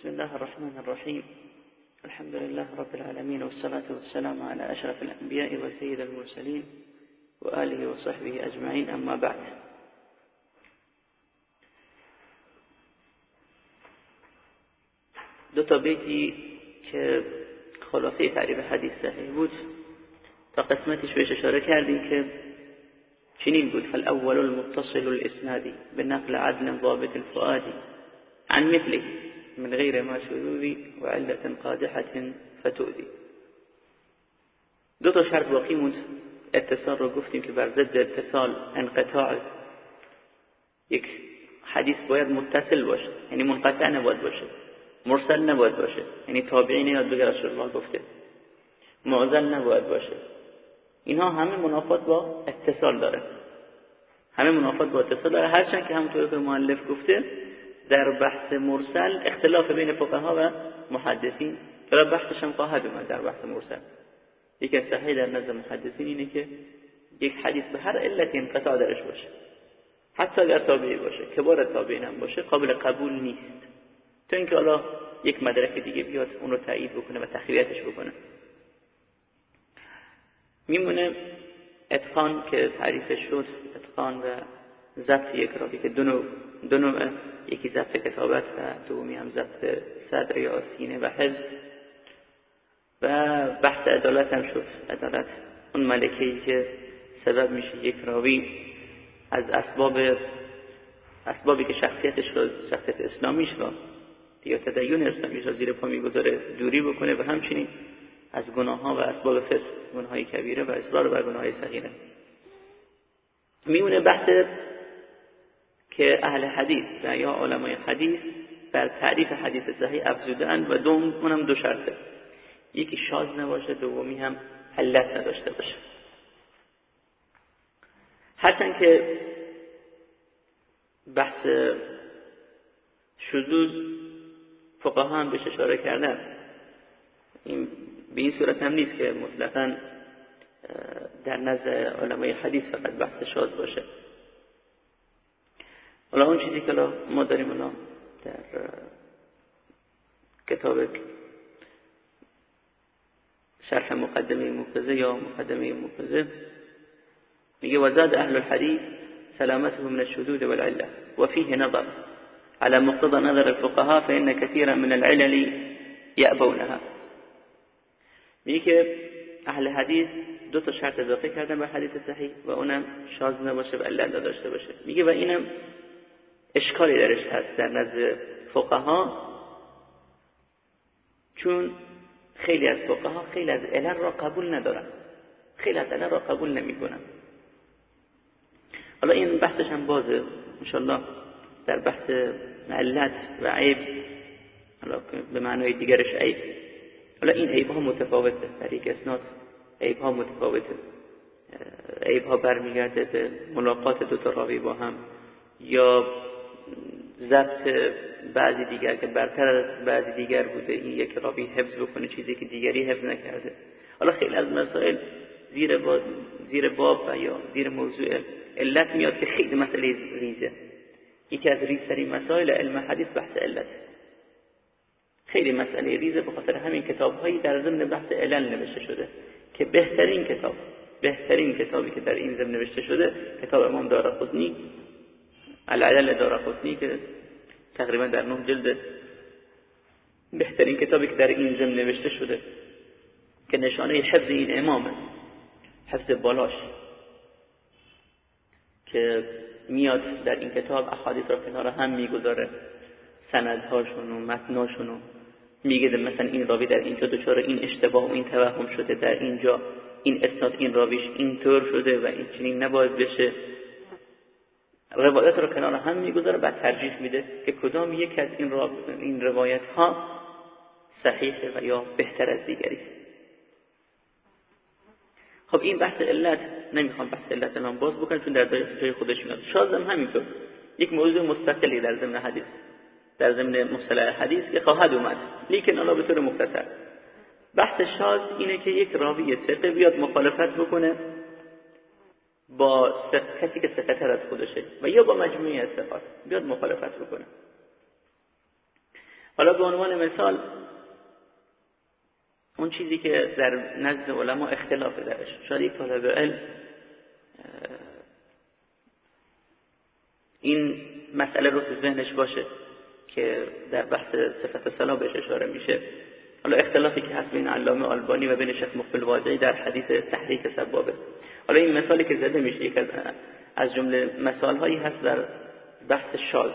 بسم الله الرحمن الرحيم. الحمد لله رب العالمين والصلاة والسلام على أشرف الأنبياء وسيد المرسلين وآله وصحبه أجمعين أما بعد. دو تا بیتی که خلاصه تعریف حدیث صحیح بود. تا قسمتش بهش اشاره کردیم که چنین بود. فالأول المتصل الإسنادی به نقل عدل ضابط الفؤادی عن مثله. من غير ما شذوذ وعلة قادحة فتؤذي. دو تا شرط باقی موند. اتصال رو گفتیم که بر ضد اتصال انقطاع. یک حدیث باید متصل باشه یعنی منقطع نباید باشه. مرسل نباید باشه یعنی تابعی نیاد بگه رسول الله گفته. معزل نباید باشه. اینها همه منافات با اتصال داره همه منافات با اتصال داره هرچند که همونطور که مؤلف گفته در بحث مرسل اختلاف بین فقها و محدثین. چرا بحثش هم خواهد اومد در بحث مرسل. یکی از صحیح در نزد محدثین اینه که یک حدیث به هر علتی انقطاع درش باشه. حتی اگر تابعی باشه کبار تابعین هم باشه قابل قبول نیست. تا اینکه حالا یک مدرک دیگه بیاد اون رو تایید بکنه و تخریبش بکنه. میمونه اتقان که تعریف شد اتقان و ضبط یک که دو نوع, دو نوع. یکی ضبط کتابت و دومی هم ضبط صدر یا سینه و حفظ. و بحث عدالت هم شد. عدالت. اون ملکه که سبب میشه یک راوی از اسباب اسبابی که شخصیتش رو شخصیت اسلامیش رو یا تدین اسلامیش رو زیر پا می‌گذاره دوری بکنه و همچنین از گناه ها و اسباب فسق گناه های کبیره و اصرار بر گناه های صغیره. میمونه بحث که اهل حدیث و یا علمای حدیث در تعریف حدیث صحیح افزودن و دوم اونم دو شرطه. یکی شاز نباشه دومی هم علت نداشته باشه. هرچند که بحث شذوذ فقها هم بهش اشاره کردن این به این صورت هم نیست که مطلقا در نزد علمای حدیث فقط بحث شاز باشه. حالا اون چیزی که ما داریم الان در کتاب شرح مقدمه مفزه یا مقدمه مفزه میگه وزاد اهل الحديث سلامته من الشذوذ والعله وفيه نظر. على مقتضى نظر الفقهاء فإن كثيرا من العلل يأبونها میگه اهل حدیث دو تا شرط اضافه کردن به حدیث صحیح و اونم شاز نباشه و علت داشته باشه. میگه و اینم اشکالی درش هست در نزد فقها. چون خیلی از فقها خیلی از علل را قبول ندارن. خیلی از علل را قبول نمی‌کنن. حالا این بحثش هم بازه. انشالله در بحث علت و عیب حالا به معنای دیگرش عیب. حالا این عیب ها متفاوته. در یک اسناد عیب ها متفاوته. عیب ها برمیگرده به ملاقات دو تا راوی با هم یا ضبط بعضی دیگر که برتر از بعضی دیگر بوده این یک راوی حفظ بکنه چیزی که دیگری حفظ نکرده. حالا خیلی از مسائل زیر باب, زیر باب و یا زیر موضوع علت میاد که خیلی مسئله ریزه. یکی از ریزترین مسائل علم حدیث بحث علت. خیلی مسئله ریزه به خاطر همین کتاب هایی در ضمن بحث علل نوشته شده که بهترین کتاب بهترین کتابی که در این ضمن نوشته شده کتاب امام دارقطنی العلل دارقطنی که تقریبا در نه جلد بهترین کتابی که در این ضمن نوشته شده که نشانه حفظ این امامه حفظ بالاش که میاد در این کتاب احادیث را کنار هم می‌گذاره سندهاشون و متناشون و میگه مثلا این راوی در اینجا دچار این اشتباه و این توهم شده در اینجا این اسناد این راویش اینطور شده و این چنین نباید بشه. روایت رو کنار هم می‌گذاره بعد ترجیح میده که کدام یک از این, این روایت ها صحیحه و یا بهتر از دیگری. خب این بحث علت نمی‌خوام بحث علت الان باز بکنم چون در جای خودش میاد. شازم همینطور. یک موضوع مستقلی در ضمن حدیث در ضمن مصطلح حدیث که خواهد اومد لیکن الان به طور مختصر. بحث شاز اینه که یک راوی ثقه بیاد مخالفت بکنه. با کسی که ثقه از خودشه و یا با مجموعی از ثقات بیاد مخالفت بکنه. حالا به عنوان مثال اون چیزی که در نزد علما اختلاف درش. شاید یک طالب علم این مسئله رو تو ذهنش باشه که در بحث صفت سلام بهش اشاره میشه. حالا اختلافی که هست بین علامه آلبانی و بین شیخ مقبل واضعی در حدیث تحریک سبابه. حالا این مثالی که زده میشه یک از جمله مثال هایی هست در بحث شاز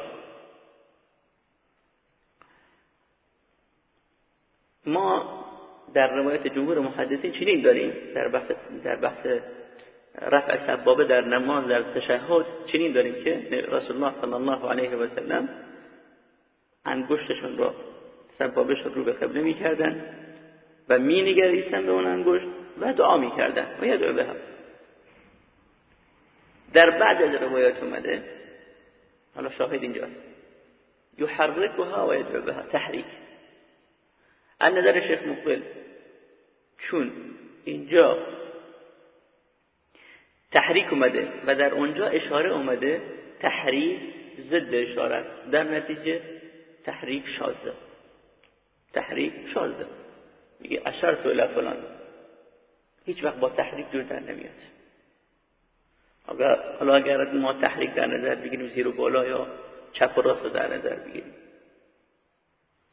ما در روایت جمهور محدثین چنین داریم در بحث در بحث رفع سبابه در نماز در تشهد چنین داریم که رسول الله صلی الله علیه و سلم انگشتشون را سبابشون رو به قبله می‌کردن و می نگریستن به اون انگشت و دعا می‌کردن. و یدعو به هم. در بعد از روایات اومده. حالا شاهد اینجاست. یحرکها و یدعو بها تحریک. از نظر شیخ مقبل چون اینجا تحریک اومده و در اونجا اشاره اومده تحریک ضد اشاره در نتیجه تحریک شازده تحریک شازده میگه اشرت الى فلان. هیچ وقت با تحریک جور نمیاد. اگر حالا اگر ما تحریک در نظر بگیریم زیر و بالا یا چپ و راست در نظر بگیریم.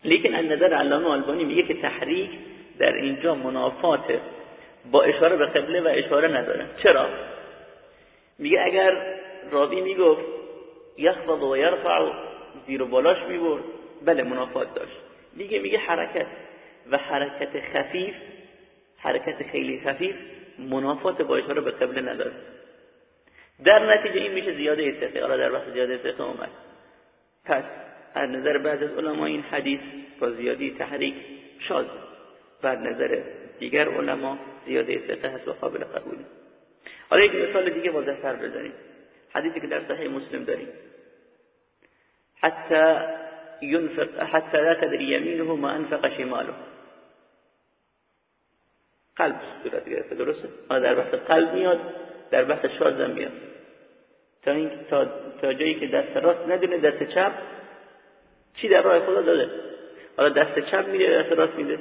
لیکن از نظر علامه آلبانی میگه که تحریک در اینجا منافات با اشاره به قبله و اشاره نداره. چرا؟ میگه اگر راوی می‌گفت یخفض و یرفع زیر و بالاش می‌برد بله منافات داشت. دیگه میگه حرکت و حرکت خفیف حرکت خیلی خفیف منافات با اشاره به قبله نداره. در نتیجه این میشه زیاده ثقه حالا در وقت زیاده ثقه اومد. پس از نظر بعض از علما این حدیث با زیادی تحریک شاز و نظر دیگر علما زیاده ثقه هست و قابل قبول حالا یک مثال دیگه واضح تر بزنیم. حدیثی که در صحیح مسلم داریم. حتی ينفق حتى لا تدري يمينه ما انفق شماله. قلب صورت گرفته درسته؟ در بحث قلب میاد. در بحث شازم میاد تا این تا, تا جایی که دست راست ندونه دست چپ چی در راه خدا داده. حالا دست چپ میده دست راست میده.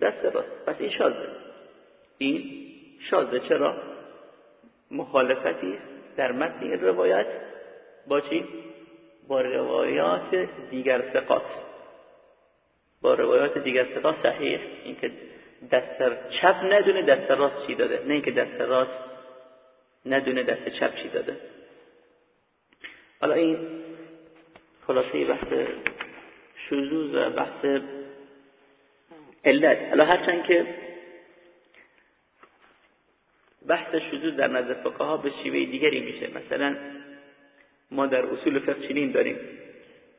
دست راست. پس این شازه این شازه چرا؟ مخالفتی در متن این روایت با چی؟ با روایات دیگر ثقات. با روایات دیگر ثقات صحیح. اینکه دست چپ ندونه دست راست چی داده. نه اینکه دست راست ندونه دست چپ چی داده. حالا این خلاصه بحث شذوذ و بحث علت. حالا هرچند که بحث شذوذ در نظر فقها به شیوه دیگری میشه. مثلا ما در اصول فقه چنین داریم.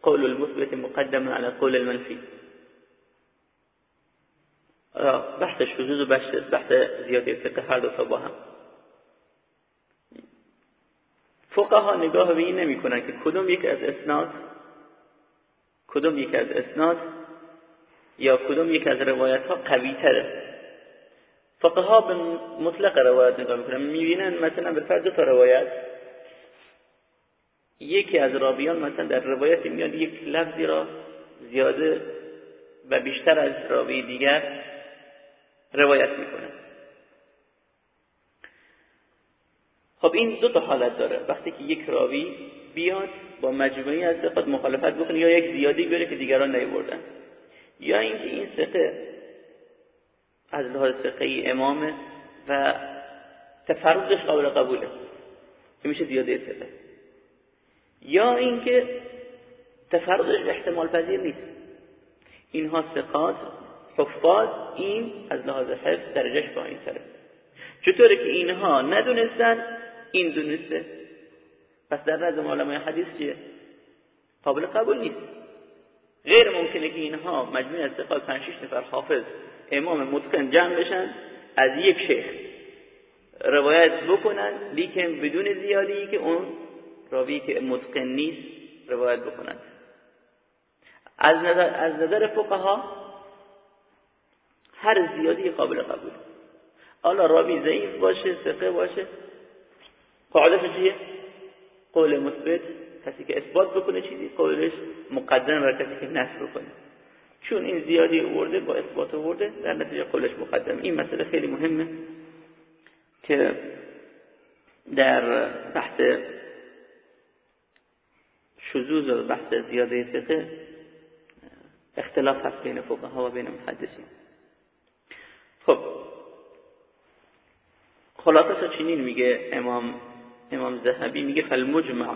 قول المثبت مقدم على قول المنفی. بحث شذوذ و بحث زیاده فقه هر دو با هم. فقها نگاه به این نمی کنن که کدوم یک از اسناد کدوم یک از اسناد یا کدوم یک از روایت ها قوی تره فقها به مطلق روایت نگاه می‌کنن. می‌بینن مثلا به فرض تا روایت. یکی از راویان مثلا در روایت میاد یک لفظی را زیاده و بیشتر از راوی دیگر روایت می‌کنه. خب این دو تا حالت داره. وقتی که یک راوی بیاد با مجموعی از ثقات مخالفت بکنه یا یک زیادی بیاره که دیگران نیوردن یا اینکه این ثقه از لحاظ ثقه امامه و تفرضش قابل قبوله. که میشه زیاده ثقه. یا اینکه تفرضش احتمال پذیر نیست. اینها ثقات حفاظ این از لحاظ حفظ درجهش پایین تره چطوره که اینها ندونستن این دونسته پس در نظر علمای حدیث چیه؟ قابل قبول نیست. غیر ممکنه که اینها مجموع از ثقات 5 نفر حافظ امام متقن جمع بشن از یک شیخ روایت بکنن لیکن بدون زیادی که اون راوی که متقن نیست روایت بکنند از نظر از نظر فقها هر زیادی قابل قبول. حالا راوی ضعیف باشه ثقه باشه قاعده چیه؟ قول مثبت کسی که اثبات بکنه چیزی قولش مقدم بر کسی که نفی بکنه. چون این زیادی ورده با اثبات ورده در نتیجه قولش مقدم این مسئله خیلی مهمه که در بحث شذوذ و بحث زیاده فقه اختلاف هست بین فقها و بین محدثین. خب خلاصه چنین میگه امام إمام ذهبی میگه فالمجمع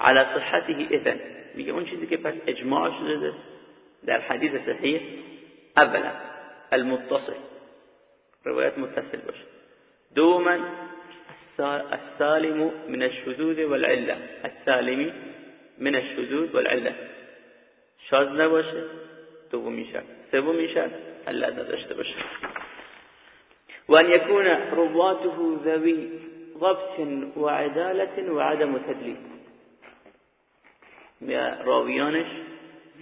على صحته إذن. میگه اون چیزی که پس اجماع شده در حدیث صحیح اولا المتصل. روایت متصل باشه. دوما السالم من الشذوذ والعلة. السالمی من الشذوذ والعلة. شاذ نباشه دومی شرط سومی شرط علت نداشته باشه. وأن يكون رواته ذوي ضبط وعدالة وعدم تدليس راویانش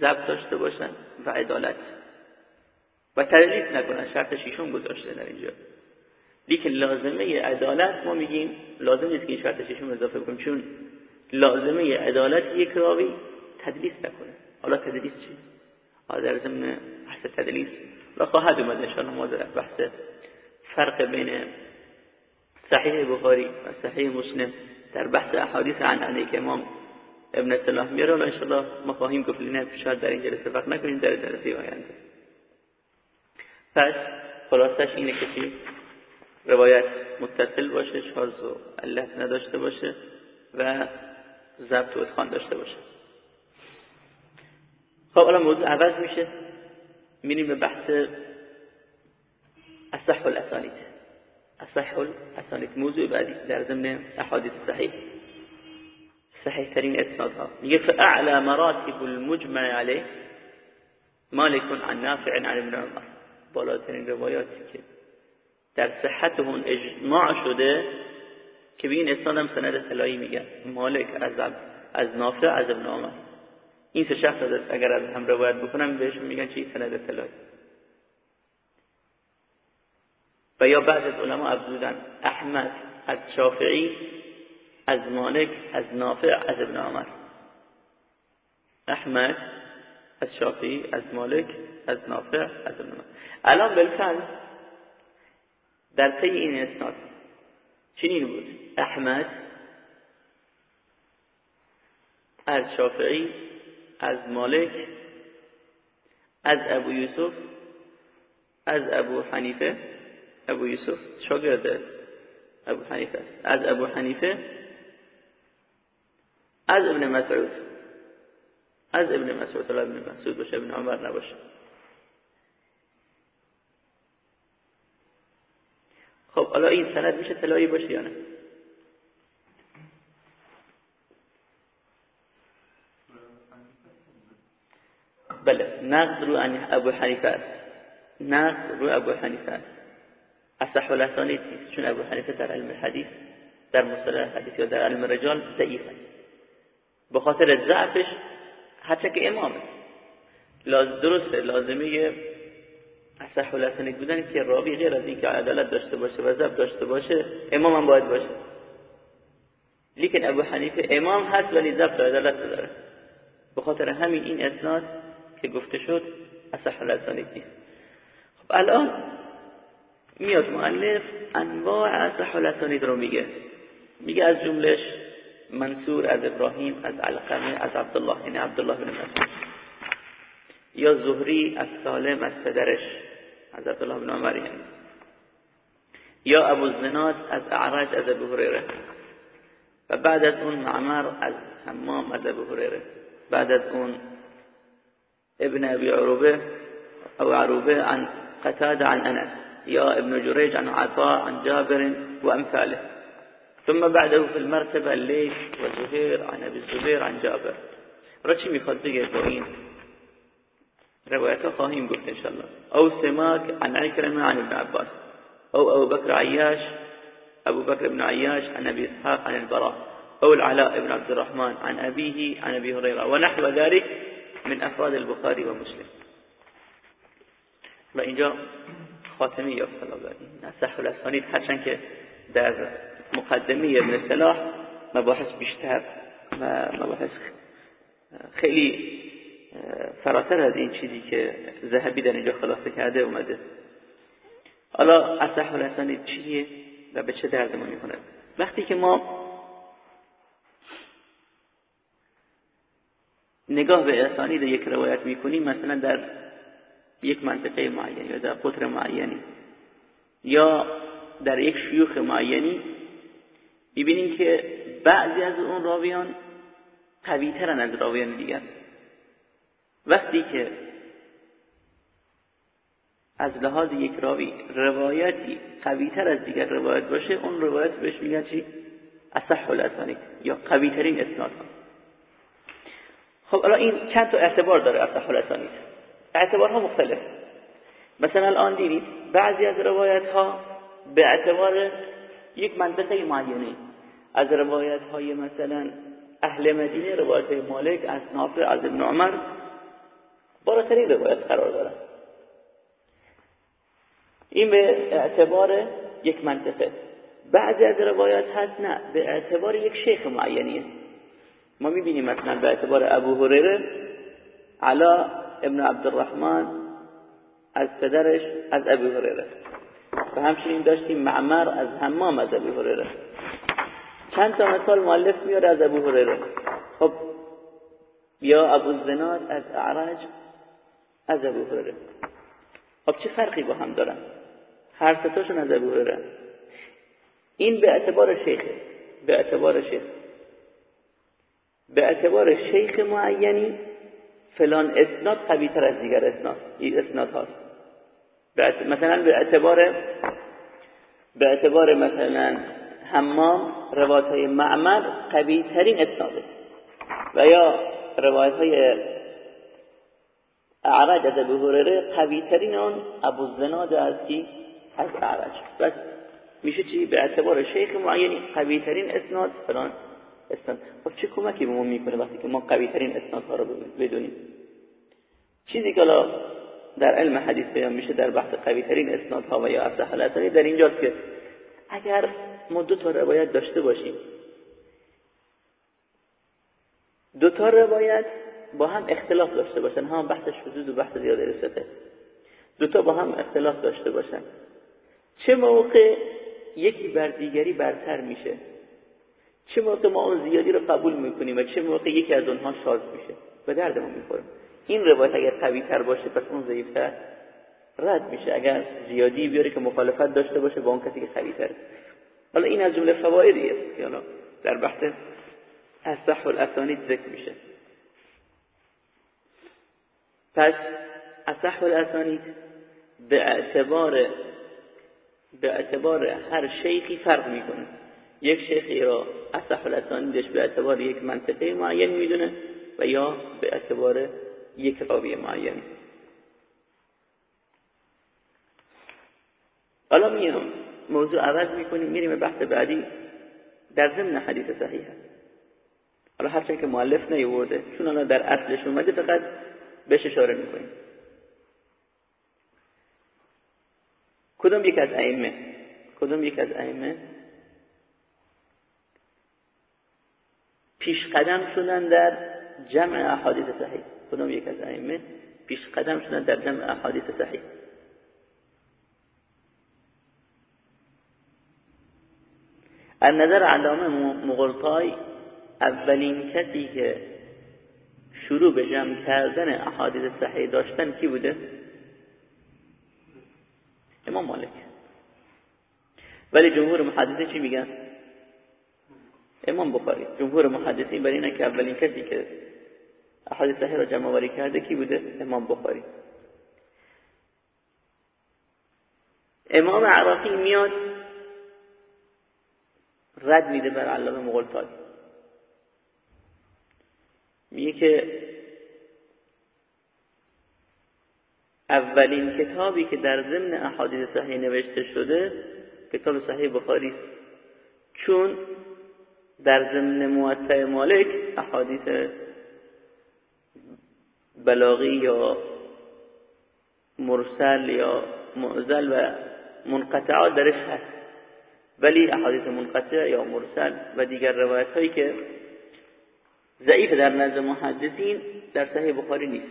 ضبط داشته باشن و عدالت. و تدلیس نکنن شرط شیشون گذاشته در اینجا. لیکن لازمه عدالت ما میگیم لازم نیست که این شرط شیشون اضافه کنیم چون لازمه عدالت یک راوی تدلیس نکنه. حالا تدلیس چی؟ حالا در ضمن بحث تدلیس. و خواهد اومد انشاءالله ما در بحث فرق بین صحیح بخاری و صحیح مسلم در بحث احادیث عن که امام ابن سلاح میاره و انشاءالله ما خواهیم گفت لینه. شاید در این جلسه وقت نکنیم. در جلسه آینده. پس خلاصش اینه که چی روایت متصل باشه شاز و علت نداشته باشه و ضبط و اتخان داشته باشه. خب الان موضوع عوض میشه. میریم به بحث اصح الاسانید. اصح الاسانید موضوع بعدی در ضمن احادیث صحیح صحیح ترین اسنادها میگه فاعلى مراتب المجمع عليه مالک عن نافع عن ابن عمر. بالاترین روایاتی که در صحت اون اجماع شده که به این اسناد هم سند طلایی میگن. مالک از از نافع از ابن عمر. این سه شخص اگر از هم روایت بکنم بهشون میگن چی؟ سند طلایی. و یا بعض از علما افزودن احمد از شافعی از مالک از نافع از ابن عمر. احمد از شافعی از مالک از نافع از ابن عمر. الان بالفعل در طی این اسناد چنین بود. احمد از شافعی از مالک از ابو یوسف از ابو حنیفه ابو یوسف شاگرد ابو حنیفه از ابو حنیفه از ابن مسعود از ابن مسعود. الله ابن مسعود باشه ابن عمر نباشه. خب حالا این سند میشه تلایی باشه یا نه؟ بله نقد رو ابو حنیفه است. نقد رو ابو حنیفه است. اصح الاسانید نیست چون ابو حنیفه در علم حدیث در مصطلح حدیث یا در علم رجال ضعیف است به خاطر ضعفش حتی که امامه. لاز درسته لازمه اصح بودن که راوی غیر از اینکه عدالت داشته باشه و ضبط داشته باشه امام هم باید باشه. لیکن ابو حنیفه امام هست ولی ضبط و عدالت داره به خاطر همین این اسناد که گفته شد اصح نیست خب الان میاد مؤلف انواع اصح الاسانید رو میگه. میگه از جملش منصور از ابراهیم از علقمه از عبدالله یعنی عبدالله بن مسعود. یا زهری از سالم از پدرش از عبدالله بن عمر یعنی. یا ابو زناد از اعرج از ابو هریره. و بعد از اون معمر از حمام از ابو هریره. بعد از اون ابن ابي عروبه او عروبه عن قتاده عن انس. يا ابن جريج عن عطاء عن جابر وأمثاله ثم بعده في المرتبة الليث وزهير عن أبي الزبير عن جابر. رچی میخواد بگه با این روایت خواهیم گفت انشاءالله. أو سماك عن عكرمة عن ابن عباس. أو ابو بكر عياش ابو بكر بن عياش عن ابي اسحاق عن البراء. أو العلاء بن عبد الرحمن عن ابيه عن ابي هريره ونحو ذلك من افراد البخاري ومسلم و اینجا خاتمه یافت نه صح الاسانید هرچند که در مقدمه ابن صلاح مباحث بیشتر و مباحث خیلی فراتر از این چیزی که ذهبی در اینجا خلاصه کرده اومده. حالا اصح الاسانید چیه و به چه درد ما می‌کنه وقتی که ما نگاه به اسانید یک روایت می‌کنیم مثلا در یک منطقه معینی یا در قطر معینی یا در یک شیوخ معینی می‌بینیم که بعضی از اون راویان قویترن از راویان دیگر. وقتی که از لحاظ یک راوی روایتی قویتر از دیگر روایت باشه اون روایت بهش میگن چی؟ اصح الاسانید یا قویترین اسناد خب الان این چند تا اعتبار داره اصح الاسانید. اعتبارها مختلف. مثلا الان دیدید بعضی از روایت ها به اعتبار یک منطقه معینه. از روایت های مثلا اهل مدینه روایت مالک از نافع از ابن عمر بالاترین روایت قرار دارن. این به اعتبار یک منطقه بعضی از روایات هست نه به اعتبار یک شیخ معینیه ما می‌بینیم مثلا به اعتبار ابو هریره علا ابن عبدالرحمن از پدرش از ابو هریره. و همچنین داشتیم معمر از همام از ابو هریره. چند تا مثال مؤلف میاره از ابو هریره. خب یا ابو زناد از اعراج از ابو هریره. خب چه فرقی با هم دارن؟ هر ستاشون از ابو هریره. این به اعتبار شیخه به اعتبار شیخ. به اعتبار شیخ معینی فلان اسناد قویتر از دیگر اسناد. اسناد هاست. مثلا به اعتبار به اعتبار مثلا حمام روایت های معمر قوی ترین اسناده. و یا روایت های اعرج از ابو هریره قوی ترین اون ابو زناد از کی؟ از اعرج. بس. میشه چی؟ به اعتبار شیخ معینی قوی ترین اسناد فلان اسناد. خب چه کمکی به ما می‌کنه وقتی که ما قوی ترین اسنادها رو بدونیم؟ چیزی که در علم حدیث بیان میشه در بحث قوی ترین اسنادها و یا اصح الاسانی در اینجاست که اگر ما دو تا روایت داشته باشیم دو تا روایت با هم اختلاف داشته باشن هم بحث شذوذ و بحث زیاده رسته. دو تا با هم اختلاف داشته باشن. چه موقع یکی بر دیگری برتر میشه؟ چه موقع ما اون زیادی رو قبول می‌کنیم و چه موقع یکی از اونها شاذ میشه؟ به دردمون می‌خوره. این روایت اگر قوی تر باشه پس اون ضعیفتر رد میشه. اگر زیادی بیاره که مخالفت داشته باشه با اون کسی که قوی تر حالا این از جمله فوایدی است که حالا در بحث اصح الاسانید ذکر میشه. پس اصح الاسانید به اعتبار به اعتبار هر شیخی فرق می‌کنه. یک شیخی را اصح الاسانیدش به اعتبار یک منطقه معین می‌دونه و یا به اعتبار یک راوی معین. حالا میام موضوع عوض می‌کنیم میریم بحث بعدی در ضمن حدیث صحیح حالا هرچند که مؤلف نیورده چون الان در اصلش اومده فقط بهش اشاره می‌کنیم. کدوم یک از ائمه؟ کدوم یک از ائمه؟ پیش قدم شدن در جمع احادیث صحیح کدوم یک از ائمه پیش قدم شدن در جمع احادیث صحیح از نظر علامه مغلطای اولین کسی که شروع به جمع کردن احادیث صحیح داشتن کی بوده؟ امام مالک ولی جمهور محدثین چی میگن؟ امام بخاری جمهور محدثین برای اینه که اولین کسی که احادیث صحیح را جمع آوری کرده کی بوده؟ امام بخاری امام عراقی میاد رد میده بر علامه مغلطای میگه که اولین کتابی که در ضمن احادیث صحیح نوشته شده کتاب صحیح بخاری چون در ضمن موطع مالک احادیث بلاغی یا مرسل یا معزل و منقطعات درش هست. ولی احادیث منقطع یا مرسل و دیگر روایت هایی که ضعیف در نزد محدثین در صحیح بخاری نیست.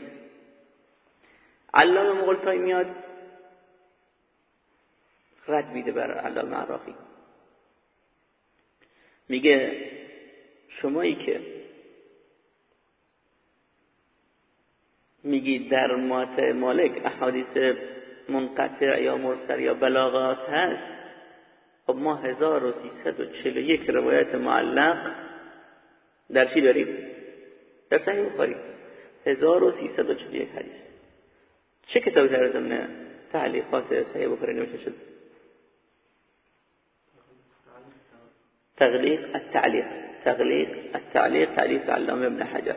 علامه مغلطای میاد رد میده بر علامه عراقی. میگه شمایی که میگی در مات مالک احادیث منقطع یا مرسل یا بلاغات هست خب ما 1341 روایت معلق در چی داریم؟ در صحیح بخاری 1341 حدیث چه کتابی در ضمن تعلیقات صحیح بخاری نوشته شد؟ تغلیق التعلیق تغلیق التعلیق تعلیق علامه ابن حجر.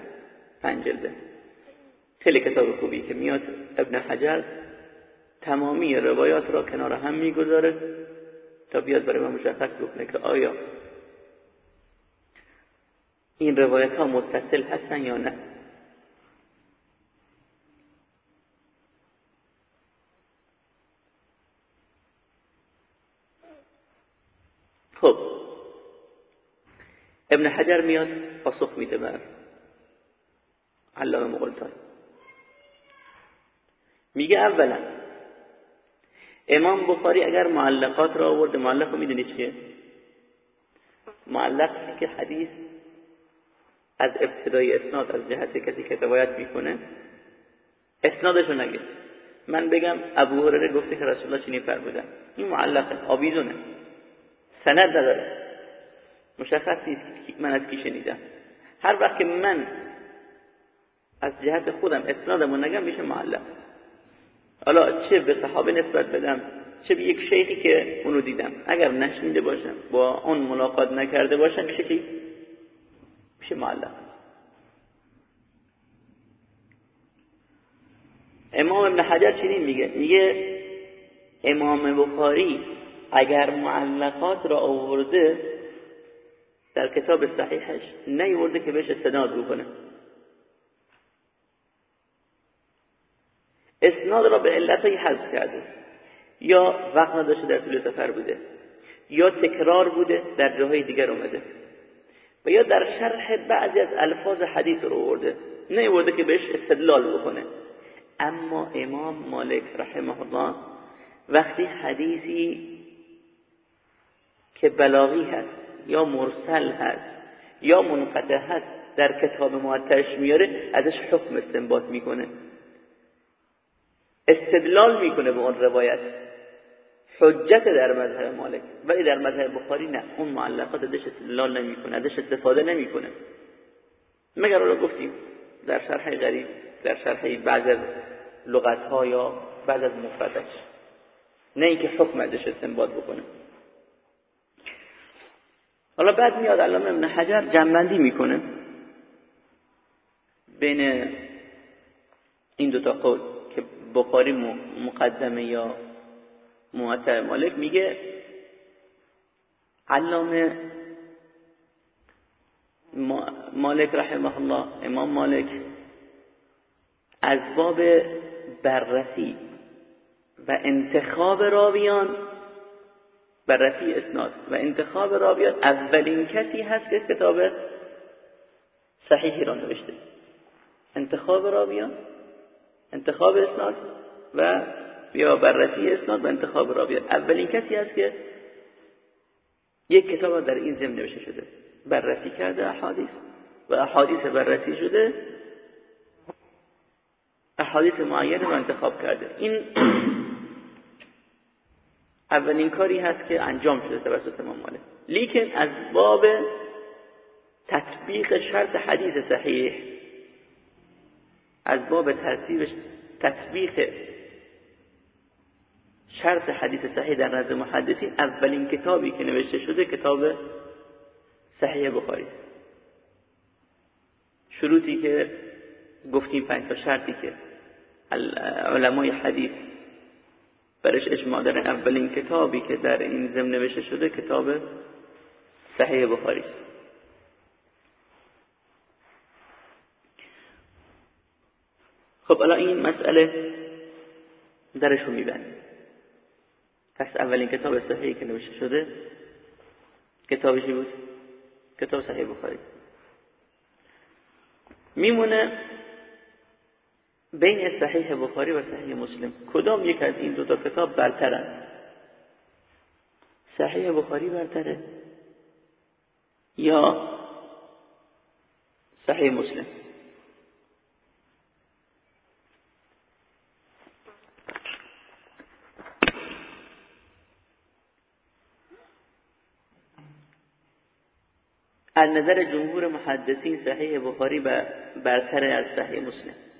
پنج جلده. خیلی کتاب خوبی که میاد. ابن حجر تمامی روایات را کنار هم می‌گذاره تا بیاد برای ما مشخص بکنه که آیا این روایت ها متصل هستن یا نه خب ابن حجر میاد پاسخ میده بر علامه مغلطای میگه اولا امام بخاری اگر معلقات را آورده معلق رو می‌دونید چیه؟ معلق که حدیث از ابتدای اسناد از جهت کسی که روایت می‌کنه اسنادش رو نگه. من بگم ابو هرره گفته که رسول الله چنین فرمودن. این معلقه آویزونه سند نداره. مشخص نیست من از کی شنیدم. هر وقت که من از جهت خودم اسنادمو نگم میشه معلق حالا چه به صحابه نسبت بدم چه به یک شیخی که اونو دیدم. اگر نشنیده باشم با اون ملاقات نکرده باشم میشه که میشه معلق امام ابن حجر چنین میگه؟ میگه امام بخاری اگر معلقات را آورده در کتاب صحیحش نیورده که بهش استناد بکنه. اسناد را به علتهای حذف کرده. یا وقت نداشته در طول سفر بوده. یا تکرار بوده در جاهای دیگر اومده. و یا در شرح بعضی از الفاظ حدیث رو آورده. نیورده که بهش استدلال بکنه. اما امام مالک رحمه الله وقتی حدیثی که بلاغی هست یا مرسل هست یا منقطع هست در کتاب معتش میاره ازش حکم استنباط می‌کنه. استدلال می‌کنه به اون روایت. حجت در مذهب مالک. ولی در مذهب بخاری نه. اون معلقات ازش استدلال نمی‌کنه ازش استفاده نمی‌کنه. مگر رو گفتیم در شرح غریب در شرح بعض از لغت ها یا بعض از مفردش. نه اینکه حکم ازش استنباط بکنه. حالا بعد میاد علامه ابن حجر جنبندی می‌کنه بین این دوتا قول که بخاری مقدمه یا موطع مالک میگه علامه مالک رحمه الله امام مالک از باب بررسی و انتخاب راویان بررسی اسناد و انتخاب راویان اولین کسی هست که کتاب صحیحی را نوشته. انتخاب راویان انتخاب اسناد و یا بررسی اسناد و انتخاب راویان اولین کسی هست که یک کتاب در این ضمن نوشته شده. بررسی کرده احادیث و احادیث بررسی شده. احادیث معینه رو انتخاب کرده. این اولین کاری هست که انجام شده توسط امام مالک. لیکن از باب تطبیق شرط حدیث صحیح از باب ترتیب تطبیق شرط حدیث صحیح در نزد محدثین اولین کتابی که نوشته شده کتاب صحیح بخاری. شروطی که گفتیم پنج تا شرطی که علمای حدیث برش اجماع دارن اولین کتابی که در این ضمن نوشته شده کتاب صحیح بخاری. است خب الان این مسئله درش رو میبندیم پس اولین کتاب صحیحی که نوشته شده کتابی بود؟ کتاب صحیح بخاری. میمونه بین صحیح بخاری و صحیح مسلم کدام یک از این دو تا کتاب برترن؟ صحیح بخاری برتره یا صحیح مسلم؟ از نظر جمهور محدثین صحیح بخاری برتر از صحیح مسلم.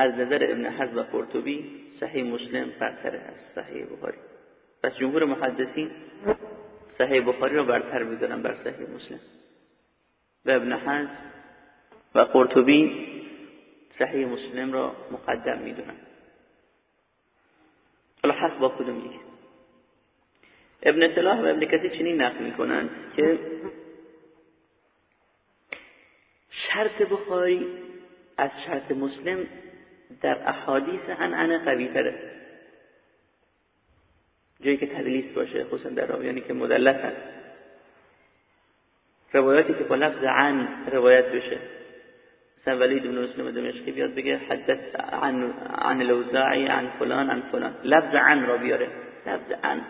از نظر ابن حزم و قرطبی صحیح مسلم برتر از صحیح بخاری. پس جمهور محدثین صحیح بخاری رو برتر می‌دونن بر صحیح مسلم. و ابن حزم و قرطبی صحیح مسلم را مقدم می‌دونن. حالا حق با کدوم یک ابن سلاح و ابن کثیر چنین نقل می‌کنن که شرط بخاری از شرط مسلم در احادیث عنعنه قوی تره. جایی که تدلیس باشه خصوصا در راویانی که مدلس هست روایاتی که با لفظ عن روایت بشه. مثلا ولید بن مسلم دمشقی بیاد بگه حدث عن عن لوزاعی عن فلان عن فلان. لفظ عن را بیاره. لفظ عن.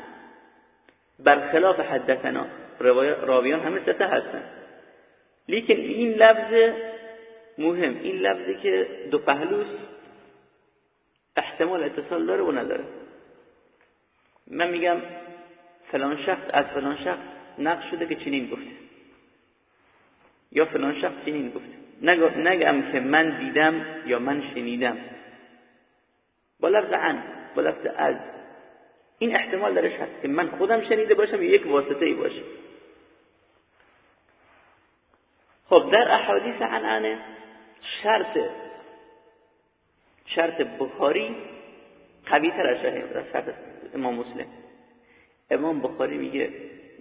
برخلاف حدثنا. راویان همه سته هستن. لیکن این لفظ مهم. این لفظی که دو پهلوست احتمال اتصال داره و نداره. من میگم فلان شخص از فلان شخص نقش شده که چنین گفته. یا فلان شخص چنین گفته. نگم که من دیدم یا من شنیدم. با لفظ عن با لفظ از. این احتمال درش هست که من خودم شنیده باشم یا یک واسطه ای باشه. خب در احادیث عنعنه شرط شرط بخاری قوی تر از امام مسلم. امام بخاری میگه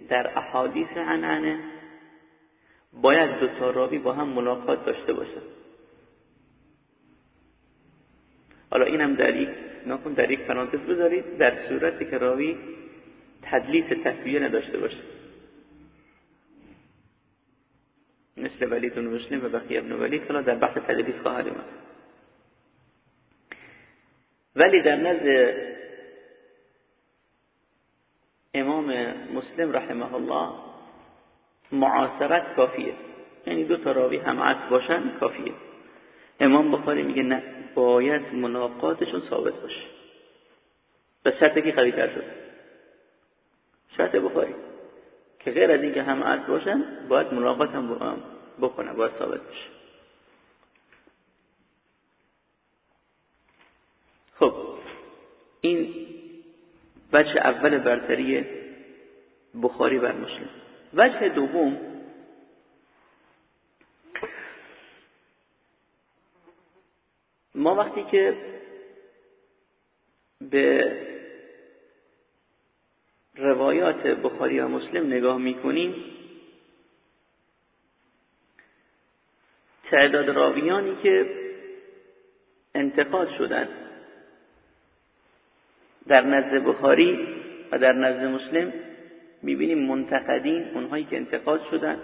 در احادیث عنعنه باید دو تا راوی با هم ملاقات داشته باشن. حالا اینم در یک نکن در یک پرانتز بذارید در صورتی که راوی تدلیس تصویه نداشته باشه. مثل ولید بن مسلم و بقیه ابن ولید حالا در بحث تدلیس خواهد اومد ولی در نزد امام مسلم رحمه الله معاصرت کافیه. یعنی دو تا راوی هم باشن کافیه. امام بخاری میگه نه باید ملاقاتشون ثابت باشه. به شرط که قوی تر شد. شرط بخاری. که غیر از اینکه هم عدل باشن باید ملاقات هم بکنه باید ثابت بشه خب این وجه اول برتری بخاری بر مسلم. وجه دوم ما وقتی که به روایات بخاری و مسلم نگاه می‌کنیم تعداد راویانی که انتقاد شدن در نزد بخاری و در نزد مسلم می‌بینیم منتقدین اونهایی که انتقاد شدن.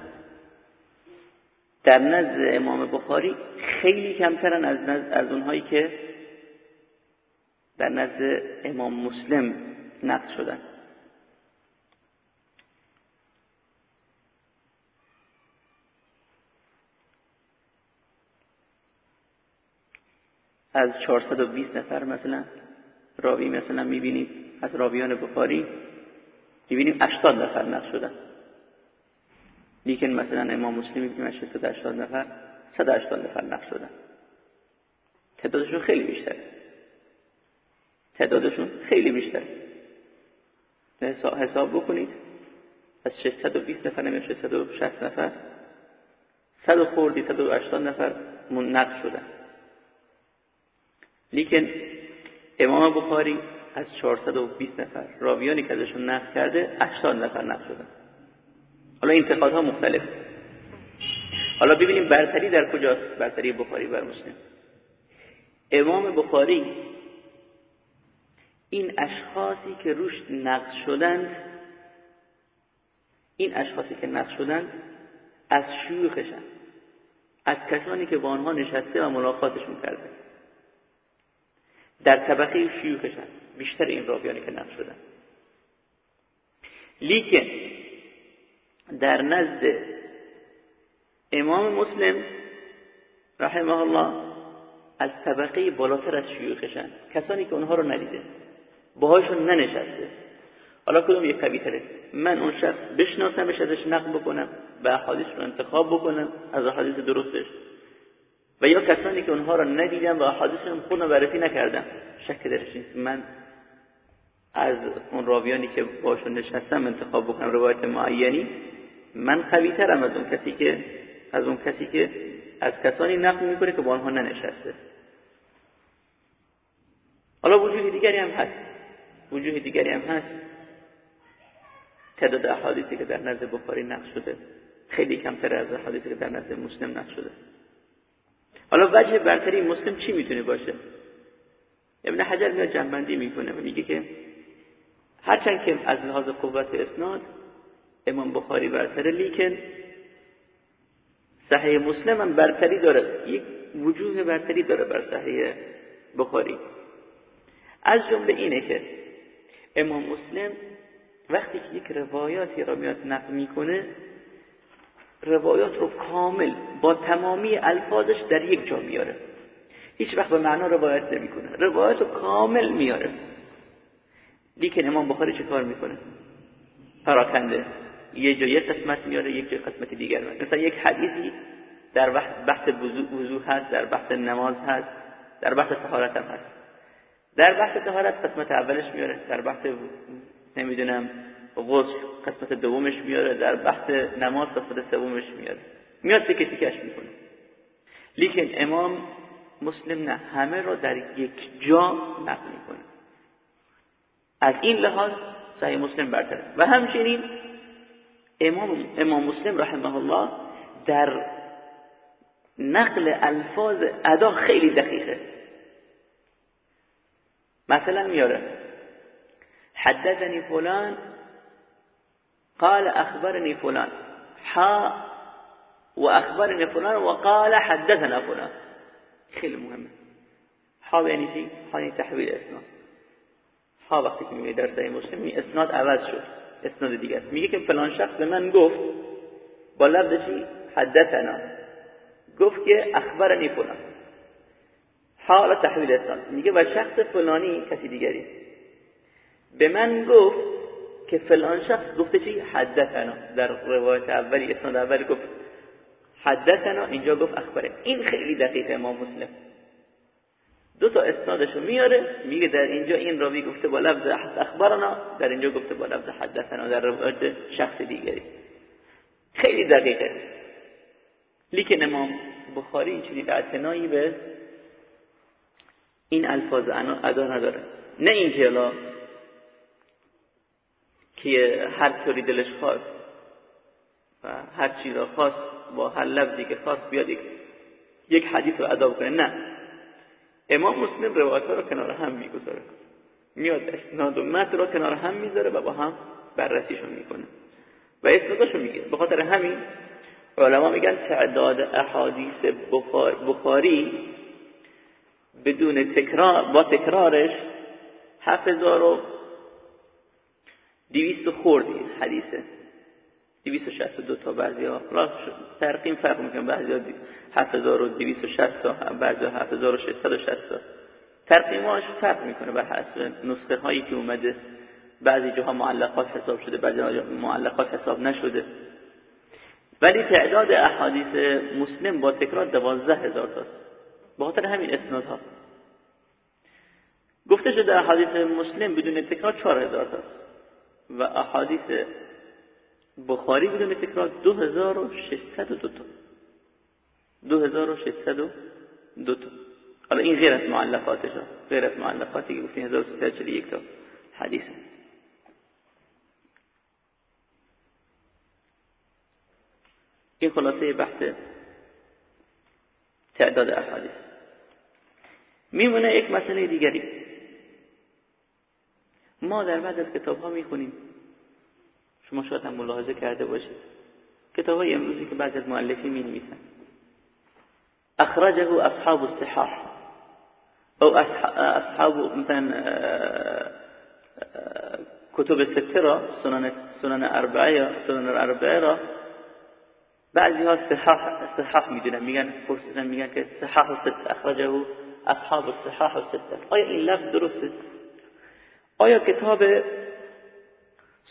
در نزد امام بخاری خیلی کمترن از, نزد از اونهایی که در نزد امام مسلم نقد شدن. از 420 نفر مثلا راوی مثلا می‌بینیم از راویان بخاری می‌بینیم 80 نفر نقش شدن لیکن مثلا امام مسلم می‌بینیم 680 نفر 180 نفر نقش شدن تعدادشون خیلی بیشتره. تعدادشون خیلی بیشتره. حساب بکنید. از 620 نفر نمیشه 660 نفر. 100 خوردی 180 نفر نقش شدن لیکن امام بخاری از 420 نفر. راویانی که ازشون نقل کرده 80 نفر نقل شدن. حالا انتقادها مختلف. حالا ببینیم برتری در کجاست. برتری بخاری بر مسلم. امام بخاری این اشخاصی که روش نقد شدند این اشخاصی که نقد شدند از شیوخشن از کسانی که با آنها نشسته و ملاقاتشون کرده. در طبقه شیوخش هست بیشتر این راویانی که نقل شدن. لیکن در نزد امام مسلم رحمه الله از طبقه بالاتر از شیوخشن کسانی که اونها رو ندیده باهاشون ننشسته. حالا کدوم یک قوی تره؟ من اون شخص بشناسمش ازش نقل بکنم و احادیث رو انتخاب بکنم از احادیث درستش. و یا کسانی که اونها رو ندیدم و احادیث رو خودم بررسی نکردم شک درش نیست من از اون راویانی که باشون نشستم انتخاب بکنم روایت معینی من قوی ترم از اون کسی که از اون کسی که از کسانی نقل می‌کنه که با آنها ننشسته. حالا وجود دیگری هم هست. وجود دیگری هم هست. تعداد احادیثی که در نزد بخاری نقل شده خیلی کمتر از احادیثی که در نزد مسلم نقل شده. حالا وجه برتری مسلم چی می‌تونه باشه؟ ابن حجر میاد جنبندی می‌کنه و میگه که هرچند که از لحاظ قوت اسناد امام بخاری برتره لیکن صحیح مسلم هم برتری داره. یک وجوه برتری داره بر صحیح بخاری. از جمله اینه که امام مسلم وقتی که یک روایاتی را میاد نقل می‌کنه روایات رو کامل با تمامی الفاظش در یک جا میاره. هیچ وقت به معنا روایت نمی‌کنه. روایت رو کامل میاره. لیکن امام بخاری چه کار می‌کنه؟ پراکنده. یه جا یک قسمت میاره یک جای قسمت دیگر میاره. مثلا یک حدیثی در بحث وضوح هست در بحث نماز هست در بحث طهارت هم هست. در بحث طهارت قسمت اولش میاره. در بحث نمی‌دونم غسل قسمت دومش میاره در بحث نماز قسمت سومش میاره. میاد تکه تکش می‌کنه. لیکن امام مسلم نه همه را در یک جا نقل می‌کنه. از این لحاظ صحیح مسلم برتره و همچنین امام, امام مسلم رحمه الله در نقل الفاظ ادا خیلی دقیقه. مثلا میاره. حدثني فلان قال أخبرني فلان. حا وأخبرني فلان وقال حدثنا فلان. خیلی مهمه. حا یعنی چی؟ حا یعنی تحویل اسناد. ها وقتی که میگه در صحیح مسلم اسناد عوض شد. اسناد دیگر میگه که فلان شخص به من گفت با لفظ چی؟ حدثنا. گفت که اخبرنی فلان. حالا تحویل اسناد. میگه و شخص فلانی کسی دیگری. به من گفت که فلان شخص گفته چی؟ حدثنا. در روایت اولی اسناد اولی گفت حدثنا. اینجا گفت اخبره این خیلی دقیق امام مسلم. دو تا اسنادشو میاره میگه در اینجا این راوی گفته با لفظ اخبرنا در اینجا گفته با لفظ حدثنا در روایت شخص دیگری. خیلی دقیقه. لیکن امام بخاری این چیزی اعتنایی به این الفاظ ادا نداره. نه اینکه الان که هر طوری دلش خواست و هر چی را خواست با هر لفظی که خواست بیاد یک, حدیث رو ادا کنه نه. امام مسلم روایت رو کنار هم می‌گذاره. میاد اسناد و متن رو کنار هم می‌ذاره و با هم بررسیشون می‌کنه. و اسناداشو میگه. به خاطر همین علما میگن تعداد احادیث بخاری بدون تکرار با تکرارش 7000 دیویست خورد این حدیثه. دویست و شست و دو تا بعضی ها ترقیم فرق می‌کنم بعضی ها هفت هزار و دیویست و شست تا بعضی ها هفت هزار و شست و شست تا. ترقیماش فرق می‌کنه بر حسب نسخه هایی که اومده بعضی جاها معلقات حساب شده بعضی جاها معلقات حساب نشده. ولی تعداد احادیث مسلم با تکرار دوازده هزار تاست. با خاطر همین اسنادها. گفته شده احادیث مسلم بدون تکرار چهار هزار تاست. و احادیث بخاری بدون تکرار دو هزار و ششصد و دو تا. دو هزار و ششصد و دو تا. حالا این غیر از معلقاتش غیر از معلقاتی که گفتیم هزار و یک تا حدیث. این خلاصه بحث تعداد احادیث. میمونه یک مسئله دیگری. ما در بعد از کتاب ها می‌خونیم. شما شاید هم ملاحظه کرده باشید. کتاب های امروزی که بعضی از معلفی می نویسن اخرجه اصحاب الصحاح. او اصحاب مثلا کتب سته را سنن سنن اربعه سنن اربعه را بعضی ها صحاح صحاح می‌دونن. میگن میگن که صحاح و سته اخرجه اصحاب الصحاح و سته آیا این لفظ درسته؟ آیا کتاب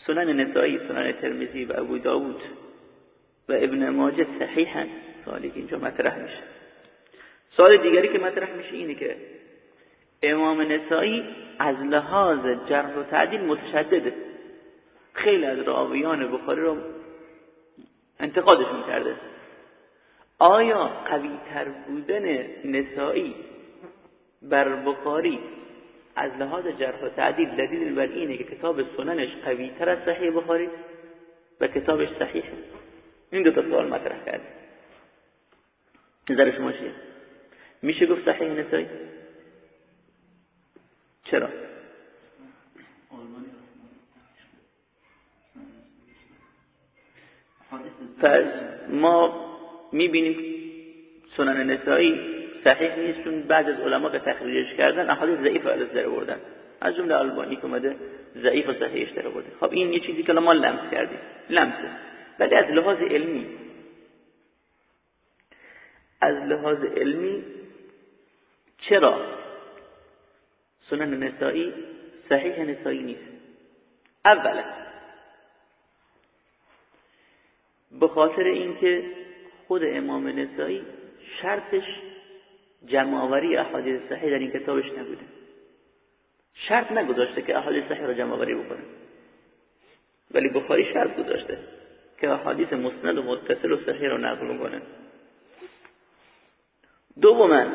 سنن نسائی سنن ترمزی و ابو داود و ابن ماجه صحیحن؟ سوالی که اینجا مطرح میشه. سوال دیگری که مطرح میشه اینه که امام نسائی از لحاظ جرح و تعدیل متشدده. خیلی از راویان بخاری رو انتقادشون کرده آیا قوی تر بودن نسائی بر بخاری از لحاظ جرح و تعدیل دلیل بر اینه که کتاب سننش قوی تر از صحیح بخاری و کتابش صحیحه این دو تا سوال مطرح کرد نظر شما چیه؟ میشه گفت صحیح نسایی چرا؟ پس ما می‌بینیم سنن نسایی صحیح نیست چون بعد از علما که تخریجش کردن احادیث ضعیف از در بردن از جمله آلبانی که اومده ضعیف و صحیحش در برده خب این یه چیزی که ما لمس کردیم. لمسه ولی از لحاظ علمی از لحاظ علمی چرا سنن نسائی صحیح نسائی نیست؟ اولا به خاطر اینکه خود امام نسائی شرطش جمعآوری احادیث صحیح در این کتابش نبوده. شرط نگذاشته که احادیث صحیح را جمعآوری بکنه. ولی بخاری شرط گذاشته که احادیث مسند و متصل و صحیح را نقل کنه دوما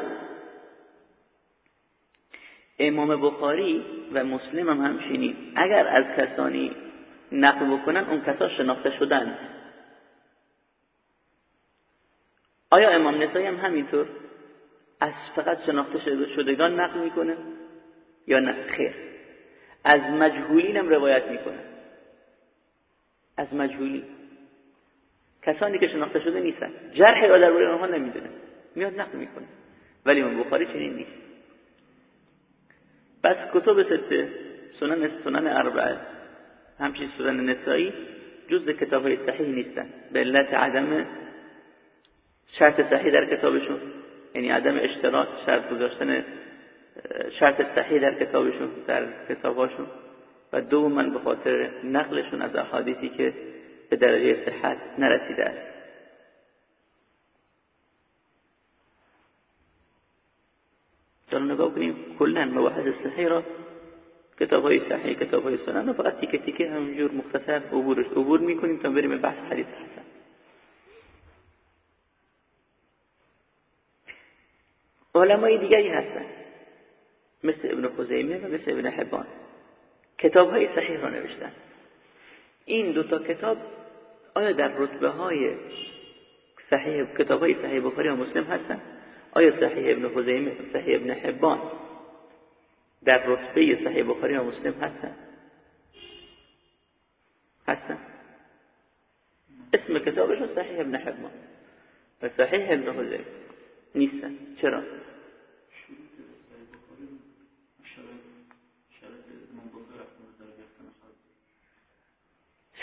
امام بخاری و مسلم هم همچنین. اگر از کسانی نقل بکنن اون کسا شناخته شدن آیا امام نسایی هم همینطور؟ از فقط شناخته شدگان نقل می‌کنه یا نه؟ خیر. از مجهولین هم روایت می‌کنه. از مجهولی کسانی که شناخته شده نیستن. جرحی را درباره آنها نمی‌دونه. میاد نقل می‌کنه. ولی من بخاری چنین نیست. بس کتب سته سنن سنن اربعه همچین سنن نسایی جز کتاب های صحیح نیستن. به علت عدم شرط صحیح در کتابشون. یعنی عدم اشتراک شرط گذاشتن شرط صحیح در کتابشون در کتاباشون و دوما به خاطر نقلشون از احادیثی که به درجه صحت نرسیده است. حالا نگاه کنیم کلا مباحث صحیح را کتاب های صحیح کتاب های سنن فقط تیکه تیکه همونجور مختصر عبورش عبور می‌کنیم تا بریم بحث حدیث حسن. علمای دیگری هستن. مثل ابن خزیمه و مثل ابن حبان. کتاب های صحیح را نوشتن. این دو تا کتاب آیا در رتبه های صحیح کتاب های صحیح بخاری و مسلم هستن؟ آیا صحیح ابن خزیمه صحیح ابن حبان در رتبه صحیح بخاری و مسلم هستن؟ هستن. اسم کتابشون صحیح ابن حبان. و صحیح ابن خزیمه. نیستن. چرا؟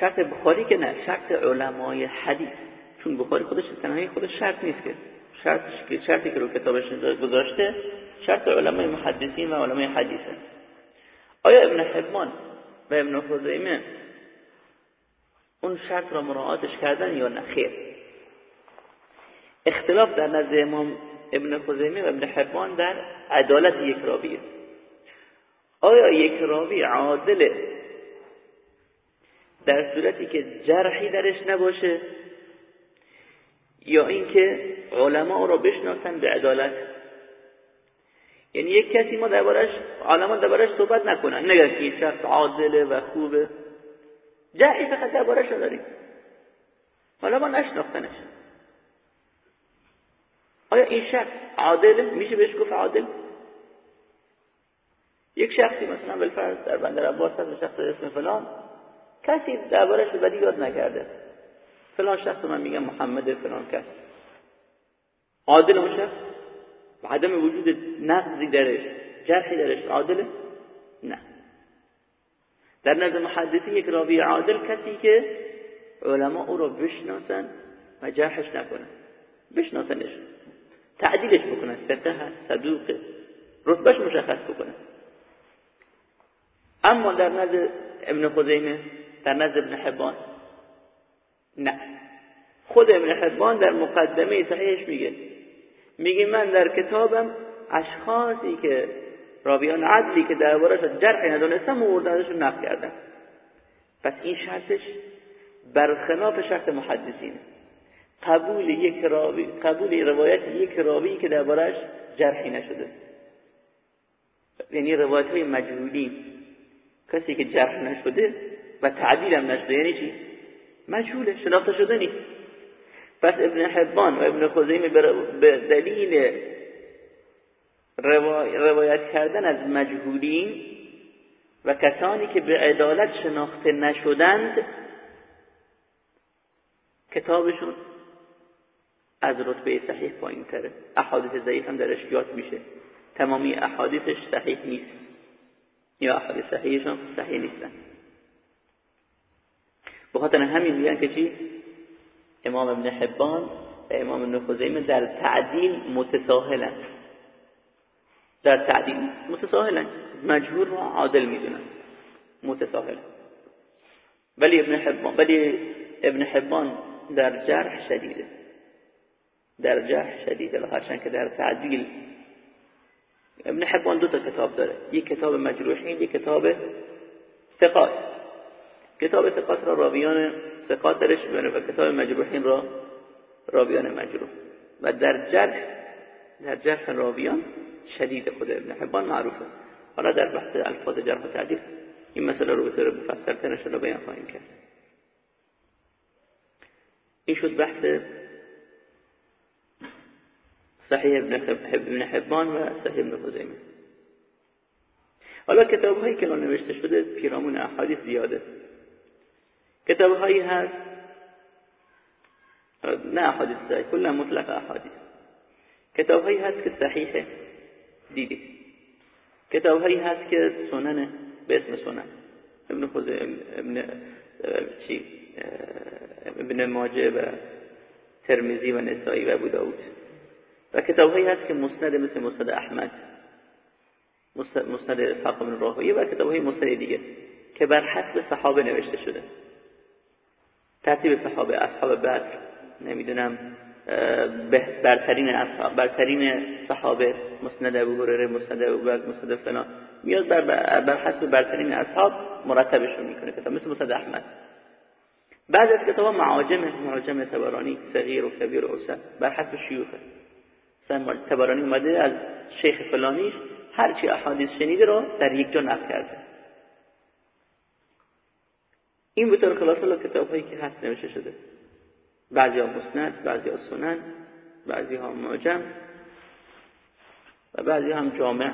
شرط بخاری که نه شرط علمای حدیث. چون بخاری خودش تنهایی خودش شرط نیست که شرطش که شرطی که رو کتابش گذاشته شرط علمای محدثین و علمای حدیثه. آیا ابن حبان و ابن خزیمه اون شرط را مراعاتش کردن یا نه؟ خیر. اختلاف در نزد امام ابن خزیمه و ابن حبان در عدالت یک راویه آیا یک راوی عادله در صورتی که جرحی درش نباشه یا اینکه علما را بشناسن به عدالت. یعنی یک کسی ما دربارش علما دربارش صحبت نکنن. نگه که این شخص عادله و خوبه. جرحی فقط دربارش داریم. حالا ما نشناختنش. آیا این شخص عادله؟ میشه بهش گفت عادل؟ یک شخصی مثلا بالفرض در بندر عباس هست شخص اسم فلان. کسی دربارش بدی یاد نکرده. فلان شخص من میگم محمد فلان کس. عادل مشخص و عدم وجود نقضی درش جرحی درش عادله؟ نه. در نظر محدثی یک راوی عادل کسی که علما او را بشناسن و جرحش نکنن. بشناسنش. تعدیلش بکنن. ثقه هست صدوقه. رتبهش مشخص بکنن. اما در نظر ابن خزیمه در نظر ابن حبان. نه. خود ابن حبان در مقدمه صحیحش میگه. میگه من در کتابم اشخاصی که راویان عدلی که دربارش جرح ندونستم ازشون نقل کردم. پس این شرطش برخلاف شرط محدثینه قبول یک راوی قبول روایت یک راوی که دربارش جرحی نشده. یعنی روایت های مجهولی کسی که جرح نشده و تعدیل هم نشده. یعنی چی؟ مجهوله شناخته شده نیست. پس ابن حبان و ابن خزیمه به دلیل روایت کردن از مجهولین و کسانی که به عدالت شناخته نشدند کتابشون از رتبه صحیح پایین تره احادیث ضعیف هم درش یاد میشه. تمامی احادیثش صحیح نیست. یا احادیث صحیحشون صحیح نیستن. به خاطر همین میگن که چی؟ امام ابن حبان و امام ابن در تعدیل متساهلن. در تعدیل متساهلن. مجبور را عادل می‌دونن. متساهل. ولی ابن حبان ولی ابن حبان در جرح شدیده. در جرح شدیده و هرچند که در تعدیل. ابن حبان دو تا کتاب داره. یک کتاب مجروحین یک کتاب ثقات کتاب ثقات را راویان ثقات درش و کتاب مجروحین را راویان مجروح. و در جرح در جرح راویان شدید خود ابن حبان معروفه. حالا در بحث الفاظ جرح و تعدیل این مسئله رو به طور مفصلتر ان بیان خواهیم کرد. این شد بحث صحیح ابن حبان و صحیح ابن خزیمه. حالا کتاب هایی که نوشته شده پیرامون احادیث زیاده. کتاب هایی هست. نه احادیث صحیح کلا مطلق احادیث. کتاب هایی هست که صحیحه دیدید کتاب هایی هست که سننه به اسم سنن. ابن خزیم ابن چی؟ ابن ماجه و ترمیزی و نسائی و ابو داود. و کتاب هایی هست که مسند مثل مسند احمد مسند اسحاق بن راهویه و کتاب های مسند دیگه که بر حسب صحابه نوشته شده. ترتیب صحابه اصحاب بدر نمی‌دونم برترین اصحاب برترین صحابه مسند ابو هریره مسند ابو بکر مسند فلان میاد بر, بر حسب برترین اصحاب مرتبشون می‌کنه کتاب مثل مسند احمد. بعد از کتاب معاجم معاجم تبرانی صغیر و کبیر و اوسط بر حسب شیوخه مثلا تبرانی اومده از شیخ فلانیش هرچی احادیث شنیده رو در یک جا نقل کرده. این به طور خلاصه کتاب هایی که هست نوشته شده. بعضی ها مسند بعضی ها سنن بعضی ها معجم و بعضی هم جامع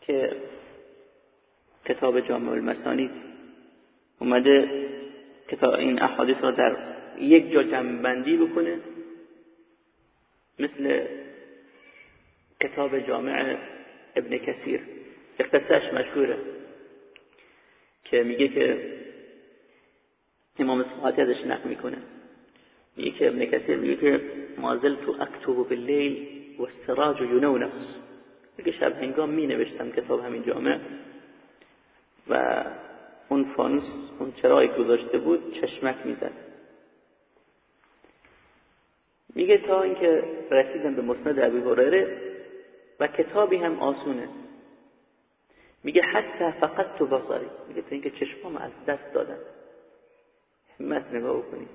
که کتاب جامع المسانید اومده کتاب این احادیث را در یک جا جمع بندی بکنه مثل کتاب جامع ابن کثیر. اقتصاش مشهوره. که میگه که امام صحاتی ازش نقل می‌کنه. میگه که ابن کثیر میگه که تو اکتب باللیل و السراج ینونس میگه شب هنگام می نوشتم کتاب همین جامع و اون فانوس اون چرایی گذاشته بود چشمک می‌زد. میگه تا اینکه رسیدم به مسند ابی هریره و کتابی هم آسونه. میگه حتی فقط تو بصری میگه تا اینکه چشمام از دست دادم همت نگاه کنید.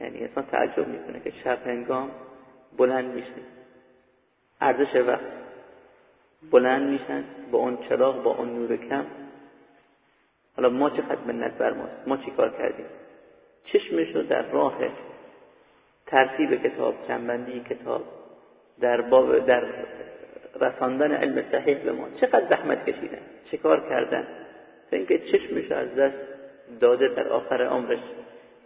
یعنی اصلا تعجب می‌کنه که شب هنگام بلند میشه ارزش وقت. بلند میشن با اون چراغ با اون نور کم. حالا ما خد منت بر ماست؟ ما چی کار کردیم؟ چشمش رو در راه ترتیب کتاب چنبندی کتاب در باب در رساندن علم صحیح به ما. چقدر زحمت کشیدن؟ چه کار کردن؟ تا اینکه چشمش از دست داده در آخر عمرش.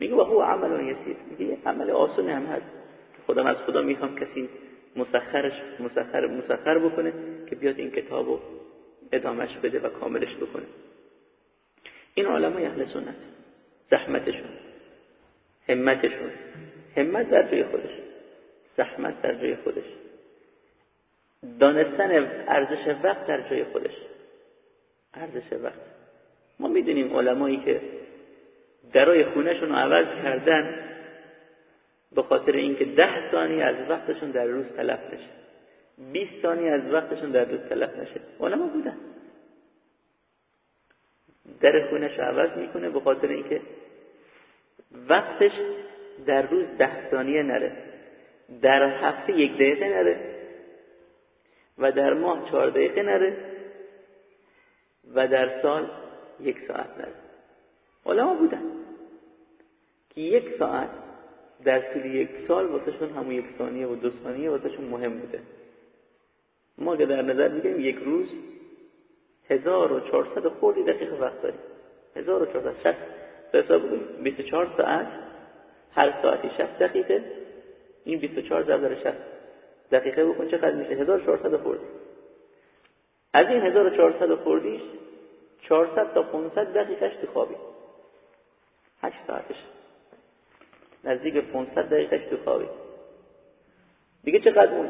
میگه و هو عمل یسیر. میگه عمل آسون هم هست خودم از خدا می‌خوام کسی مسخرش مسخر مسخر بکنه که بیاد این کتابو ادامش بده و کاملش بکنه. این علمای اهل سنت. زحمتشون. همتشون. همت در جای خودش. زحمت در جای خودش. دانستن ارزش وقت در جای خودش. ارزش وقت. ما می‌دونیم علمایی که درای خونهشون رو عوض کردن به خاطر اینکه ده ثانی از وقتشون در روز تلف نشه. 20 ثانی از وقتشون در روز تلف نشه. علما بودن. در خونش عوض می‌کنه به خاطر اینکه وقتش در روز ده ثانیه نره. در هفته یک دقیقه نره. و در ماه چهار دقیقه نره و در سال یک ساعت نره. علما بودن که یک ساعت در طول یک سال واسهشون همون یک ثانیه و دو ثانیه واسهشون مهم بوده. ما که در نظر میگیم یک روز 1400 خوردی دقیقه وقت داریم. 1400 شخص به حساب 24 ساعت هر ساعتی 60 دقیقه این 24 ضرب 60 دقیقه بکن چقدر میشه؟ 1400 خوردی. از این 1400 خوردیش 400 تا 500 دقیقهش تو خوابی. 8 ساعتش. نزدیک 500 دقیقهش تو خوابی. دیگه چقدر مون؟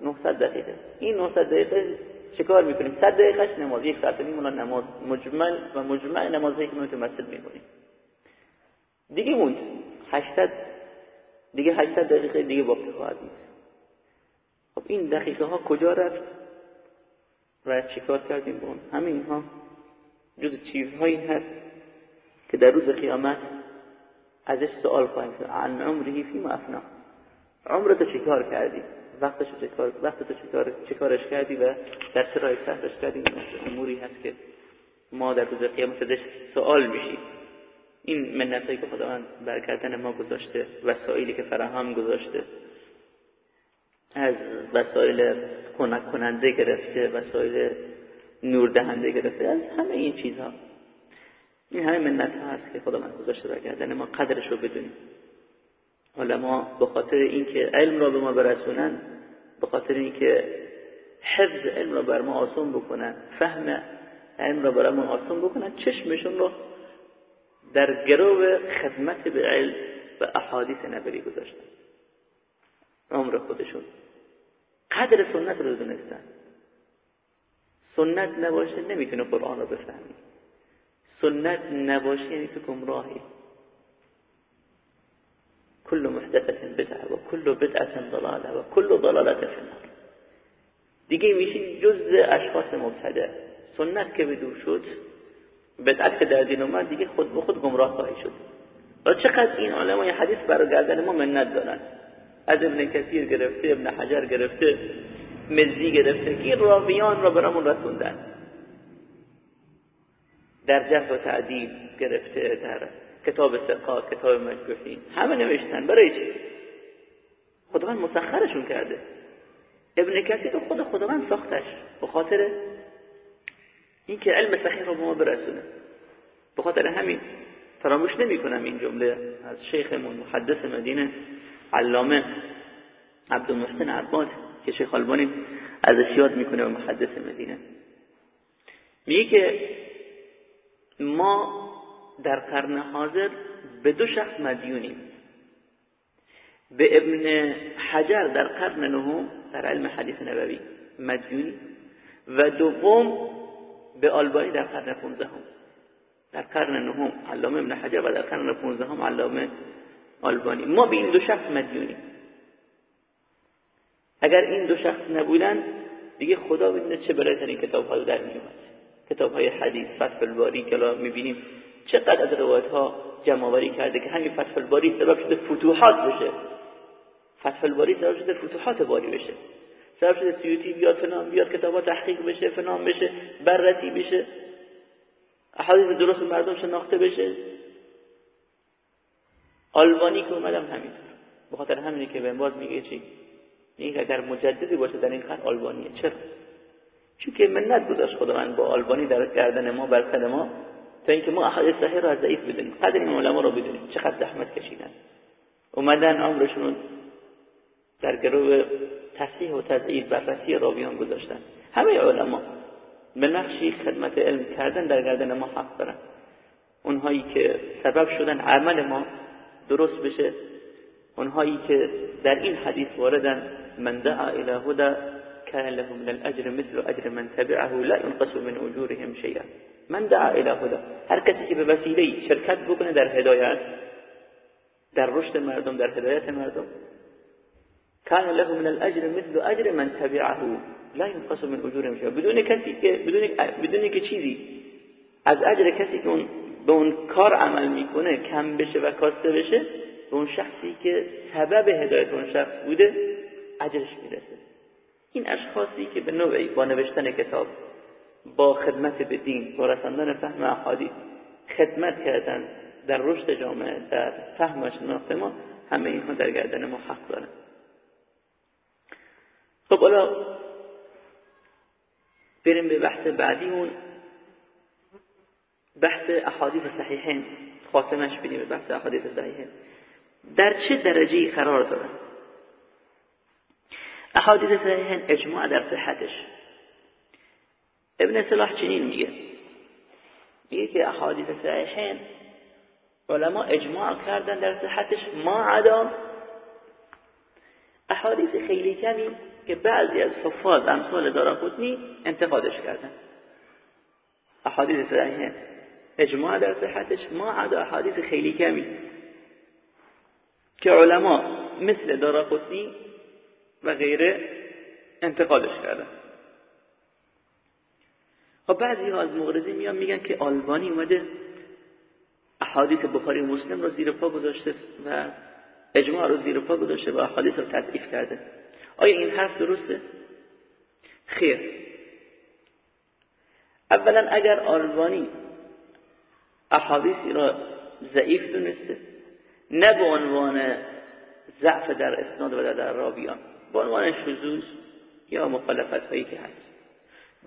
900 دقیقه. این 900 دقیقه چیکار می‌کنیم؟ 100 دقیقهش نماز. یک ساعت نیم نماز. مجمل و مجمع نمازی که متمثل می‌کنیم دیگه موند. 800 دیگه 800 دقیقه دیگه باقی خواهد این دقیقه ها کجا رفت و چیکار کردیم با اون؟ همه اینها جز چیزهایی هست که در روز قیامت ازش سوال خواهیم کرد عن عمره فی ما افنا. عمرتو چیکار کردی؟ وقتشو چیکار وقتتو چیکار چیکارش کردی و در چه راه صرفش کردی؟ این اموری هست که ما در روز قیامت ازش سوال میشیم. این منتایی که خداوند برکردن ما گذاشته وسایلی که فراهم گذاشته از وسایل کمک کننده گرفته وسایل نور دهنده گرفته از همه این چیزها. این همه منت ها هست که خداوند گذاشته برگردن ما قدرش رو بدونیم. علما به خاطر اینکه علم را به ما برسونن به خاطر اینکه حفظ علم را بر ما آسان بکنن فهم علم را بر ما آسان بکنن چشمشون رو در گرو خدمت به علم و احادیث نبری گذاشتن. عمر خودشون. قدر سنت رو دونستن. سنت نباشه نمی‌تونه قرآن رو بفهمی سنت نباشه یعنی تو گمراهی كل محدثة بدعه و كل بدعة ضلاله و كل ضلاله في النار. دیگه میشین جز اشخاص مبتدع. سنت که بدور شد بدعت که در دین اومد دیگه خود به خود گمراه خواهی شد. و چقدر این علمای حدیث برای گردن ما منت دارن؟ از ابن کثیر گرفته ابن حجر گرفته مزی گرفته که راویان را برامون رسوندن. در جرح و تعدیل گرفته در کتاب سقا کتاب مجبوحین همه نوشتن. برای چی؟ خداوند مسخرشون کرده. ابن کثیر خود خداوند ساختش. به خاطر اینکه علم صحیح رو به ما برسونه. به خاطر همین فراموش نمی کنم این جمله از شیخمون محدث مدینه. علامه عبدالمحسن عباد که شیخ البانی ازش یاد می‌کنه و محدث مدینه. میگه که ما در قرن حاضر به دو شخص مدیونیم. به ابن حجر در قرن نهم در علم حدیث نبوی مدیونی و دوم به آلبانی در قرن پونزدهم. در قرن نهم علامه ابن حجر و در قرن پونزدهم علامه آلبانی. ما به این دو شخص مدیونیم. اگر این دو شخص نبودن دیگه خدا بدونه چه برای کتاب ها در میومد کتاب های حدیث فتح الباری که می‌بینیم چقدر از روایت ها جمع کرده که همین فتح الباری سبب شده فتوحات بشه. فتح الباری سبب شده فتوحات باری بشه. سبب شده سیوتی بیاد فنان بیاد کتابا تحقیق بشه فنان بشه بررسی بشه. احادیث درست مردم شناخته بشه. آلبانی که اومدم همینطور به خاطر همینه که به باز میگه چی؟ این اگر مجددی باشه در این خط آلبانیه. چرا؟ چون که منت گذاشت خداوند با آلبانی در گردن ما بر ما تا اینکه ما احادیث صحیح رو از ضعیف بدونیم. قدر این علما رو بدونیم. چقدر زحمت کشیدن. اومدن عمرشون در گروه تصحیح و تضعیف بررسی راویان گذاشتن. همه علما به نقشی خدمت علم کردن در گردن ما حق دارن. اونهایی که سبب شدن عمل ما درست بشه. اونهایی که در این حدیث واردن من دعا إلى هدى كان له من الاجر مثل اجر من تبعه لا ينقص من اجورهم شيئا. من دعا إلى هدى. هر کسی که به وسیله شرکت بکنه در هدایت در رشد مردم در هدایت مردم. كان له من الاجر مثل اجر من تبعه لا ينقص من اجورهم شيئا. بدون کسی که بدون بدون که چیزی از اجر کسی که اون به اون کار عمل می‌کنه کم بشه و کاسته بشه به اون شخصی که سبب هدایت اون شخص بوده اجرش می‌رسه. این اشخاصی که به نوعی با نوشتن کتاب با خدمت به دین با رساندن فهم احادیث خدمت کردن در رشد جامعه در فهم و شناخت ما همه اینها در گردن ما حق دارن. خب حالا بریم به بحث بعدیمون. بحث احادیث صحیحین خاتمش بینیم بحث احادیث صحیحین. در چه درجه قرار دارن؟ احادیث صحیحین اجماع در صحتش. ابن صلاح چنین میگه. میگه که احادیث صحیحین علما اجماع کردن در صحتش. ما عدا احادیث خیلی کمی که بعضی از حفاظ امثال دارقطنی انتقادش کردن. احادیث صحیحین. اجماع در صحتش ما عدا احادیث خیلی کمی که علما مثل دارقطنی و غیره انتقادش کردن. خب بعضی ها از مغرضی میان میگن که آلبانی اومده احادیث بخاری و مسلم رو زیر پا گذاشته و اجماع رو زیر پا گذاشته و احادیث رو تضعیف کرده. آیا این حرف درسته؟ خیر. اولا اگر آلبانی احادیثی را ضعیف دونسته. نه به عنوان ضعف در اسناد و در راویان به عنوان شذوذ یا مخالفت هایی که هست.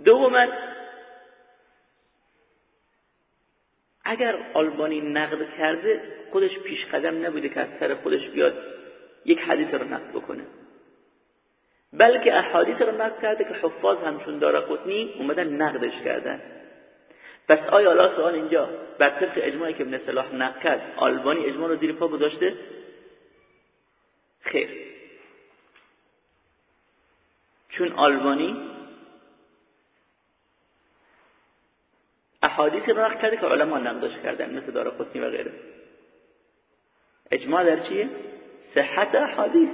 دوما اگر آلبانی نقد کرده خودش پیش قدم نبوده که از سر خودش بیاد یک حدیث رو نقد بکنه. بلکه احادیث رو نقد کرده که حفاظ همچون داره قطنی اومدن نقدش کردن. پس آیا الله سوال اینجا بر طبق اجماعی که ابن صلاح کرد آلبانی اجماع رو زیر پا گذاشته؟ خیر. چون آلبانی احادیثی رو نقد کرده که علما نقدش کردن مثل داره قطنی و غیره. اجماع در چیه؟ صحت احادیث.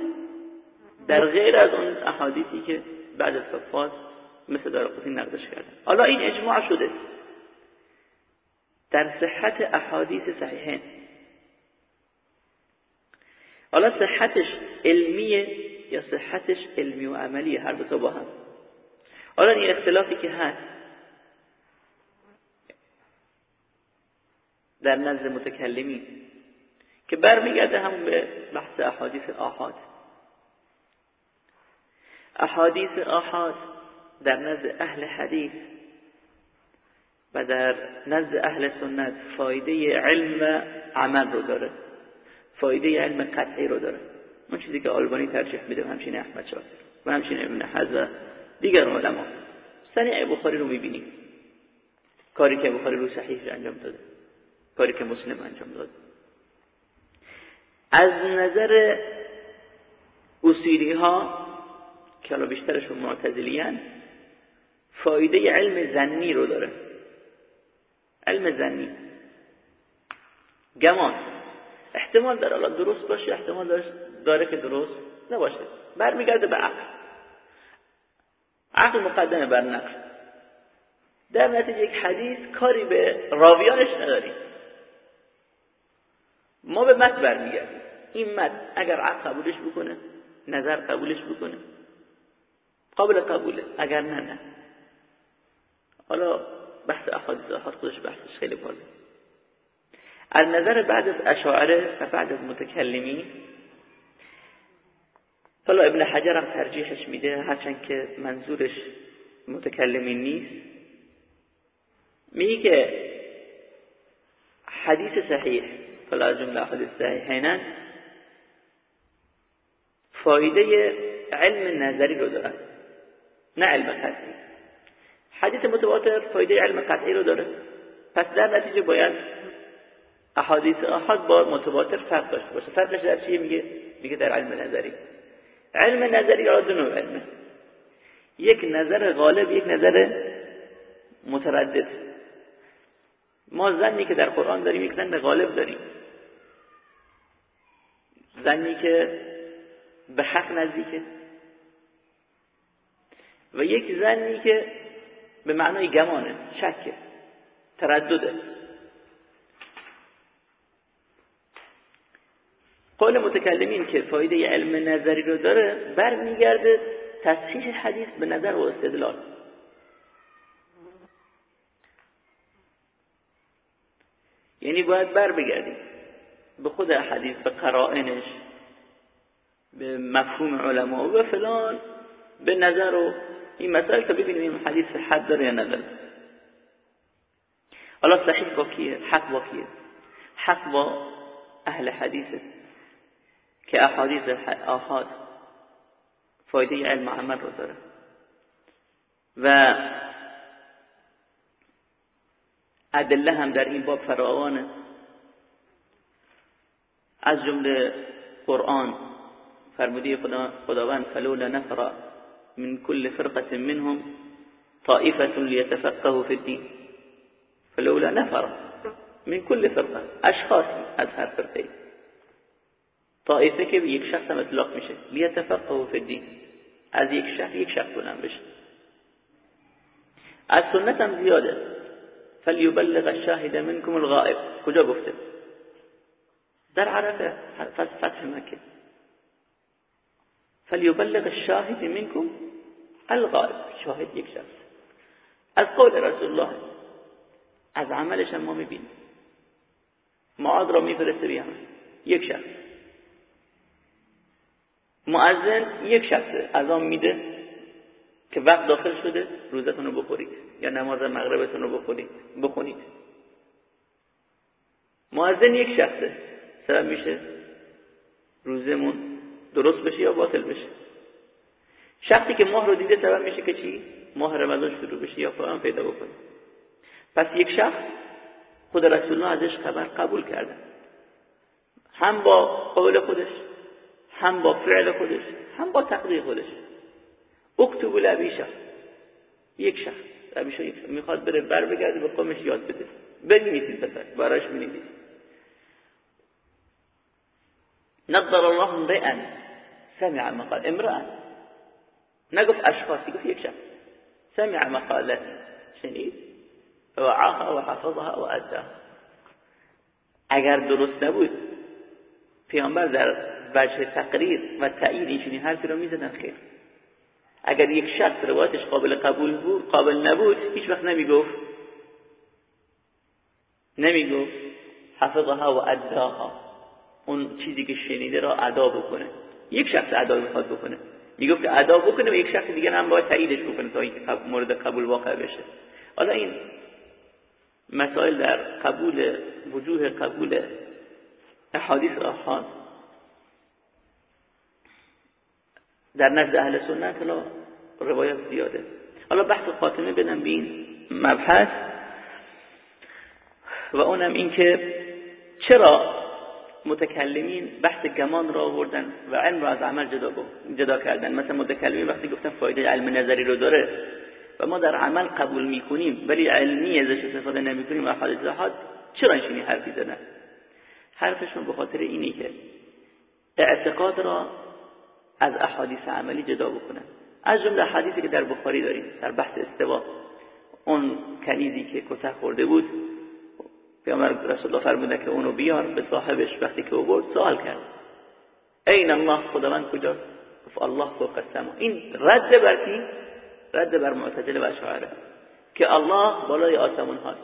در غیر از اون احادیثی که بعد از صفات مثل داره قطنی نقدش کردن. حالا این اجماع شده. در صحت احادیث صحیحین. حالا صحتش علمیه یا صحتش علمی و عملیه هر دو با هم؟ حالا این اختلافی که هست در نزد متکلمی که برمیگرده همون به بحث احادیث آحاد. احادیث آحاد در نزد اهل حدیث و در نزد اهل سنت فایده علم عمل رو داره. فایده علم قطعی رو داره. اون چیزی که آلبانی ترجیح میده همچین احمد شاکر و همچین ابن حزم دیگر علما. صنیع بخاری رو می‌بینیم کاری که بخاری رو صحیح انجام داده. کاری که مسلم انجام داده. از نظر اصولی ها که حالا بیشترشون معتزلیان فایده علم زنی رو داره. علم زنی. گمان. احتمال داره الان درست باشه احتمال داره, که درست نباشه. برمیگرده به عقل. عقل مقدمه بر نقل. در نتیجه یک حدیث کاری به راویانش نداریم. ما به متن برمیگردیم. این متن اگر عقل قبولش بکنه نظر قبولش بکنه. قابل قبوله. اگر نه نه. حالا بحث احادیث احاد خودش بحثش خیلی بالا از نظر بعد از اشاعره و بعد از متکلمی حالا ابن حجر هم ترجیحش میده هرچند که منظورش متکلمی نیست. میگه حدیث صحیح حالا از جمله حدیث صحیحینن فایده علم نظری رو دارن. نه علم قطعی حدیث متواتر فایده علم قطعی رو داره. پس در نتیجه باید احادیث احاد با متواتر فرق داشته باشه. فرقش در چیه میگه؟ میگه در علم نظری. علم نظری را دو علمه یک نظر غالب یک نظر متردد. ما زنی که در قرآن داریم یک زن غالب داریم. زنی که به حق نزدیکه. و یک زنی که به معنای گمانه شکه تردده. قول متکلمین که فایده علم نظری رو داره برمیگرده تصحیح حدیث به نظر و استدلال. یعنی باید بر بگردیم به خود حدیث به قرائنش به مفهوم علما و فلان به نظر و این که ببینیم این حدیث حد داره یا نداره. حالا صحیح با کیه؟ حق با کیه؟ حق با اهل حدیثه که احادیث آحاد فایده علم عمل رو داره. و ادله هم در این باب فراوانه. از جمله قرآن فرمودی خدا خداوند فلولا نفر من كل فرقة منهم طائفة ليتفقهوا في الدين. فلولا نفر من كل فرقة أشخاص از هر فرقه طائفه که یک شخص هم اطلاق میشه لیتفقهوا في الدين. از یک شخص یک شخص بشه. از سنت هم زیاده. فلیبلغ الشاهد منكم الغائب. کجا گفته؟ در عرفه فتح مکه. فلیبلغ الشاهد منكم الغائب شاهد یک شخص. از قول رسول الله از عملش ما می‌بینیم. معاذ را میفرسته یک شخص. معزن یک شخصه آن میده که وقت داخل شده روزتون رو بخورید. یا نماز مغربتون رو بخورید. بخونید. معزن یک شخصه. سبب میشه روزمون درست بشه یا باطل بشه. شخصی که ماه رو دیده سبب میشه که چی؟ ماه رمضان شروع بشه یا قرآن پیدا بکنه. پس یک شخص خود رسول الله ازش خبر قبول کرده. هم با قول خودش هم با فعل خودش هم با تقدیر خودش. اکتب لبی شخص. یک شخص. ابی یک می‌خواد بره بر بگرده به قومش یاد بده. بنویسید پسر. براش بنویسید. نظر الله امرئا. سمع مقال امرأ نگفت اشخاصی گفت یک شخص سمع مقالت شنید وعاها و حفظها و اداها اگر درست نبود پیامبر در وجه تقریر و این چنین حرفی رو می‌زدن خیر. اگر یک شخص روایتش قابل قبول بود قابل نبود هیچ وقت نمی‌گفت. نمی‌گفت. حفظها و اداها. اون چیزی که شنیده را ادا بکنه. یک شخص ادا می‌خواد بکنه. می‌گفت که ادا بکنه و یک شخص دیگه هم باید تاییدش بکنه تا اینکه مورد قبول واقع بشه. حالا این مسائل در قبول وجوه قبول احادیث آحاد در نزد اهل سنت حالا روایت زیاده. حالا بحث خاتمه بدم به این مبحث و اونم این که چرا متکلمین بحث گمان را آوردن و علم را از عمل جدا, جدا کردن. مثلا متکلمین وقتی گفتن فایده علم نظری رو داره و ما در عمل قبول می‌کنیم ولی علمی ازش استفاده نمی‌کنیم و حادث حاد چرا این حرفی زدن؟ حرفشون به خاطر اینه که اعتقاد را از احادیث عملی جدا بکنن. از جمله حدیثی که در بخاری داریم در بحث استوا. اون کنیزی که کتک خورده بود پیامبر رسول الله فرموده که اونو بیار به صاحبش وقتی که او برد سوال کرد. این الله خداوند کجاست گفت الله فوق السما این رد بر کی؟ رد بر معتزله و اشاعره که الله بالای آسمون هست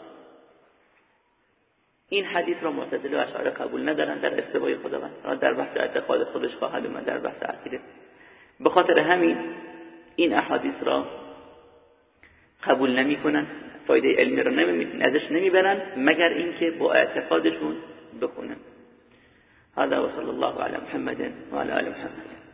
این حدیث را معتزله و اشاعره قبول ندارن در استوای خداوند. در بحث اعتقاد خودش خواهد اومد در بحث عقیده. به خاطر همین این احادیث را قبول نمی‌کنن. فایده علمی را نمی‌تونن ازش نمی‌برن مگر اینکه با اعتقادشون بخونن هذا وصلى الله على محمد وعلى ال محمد.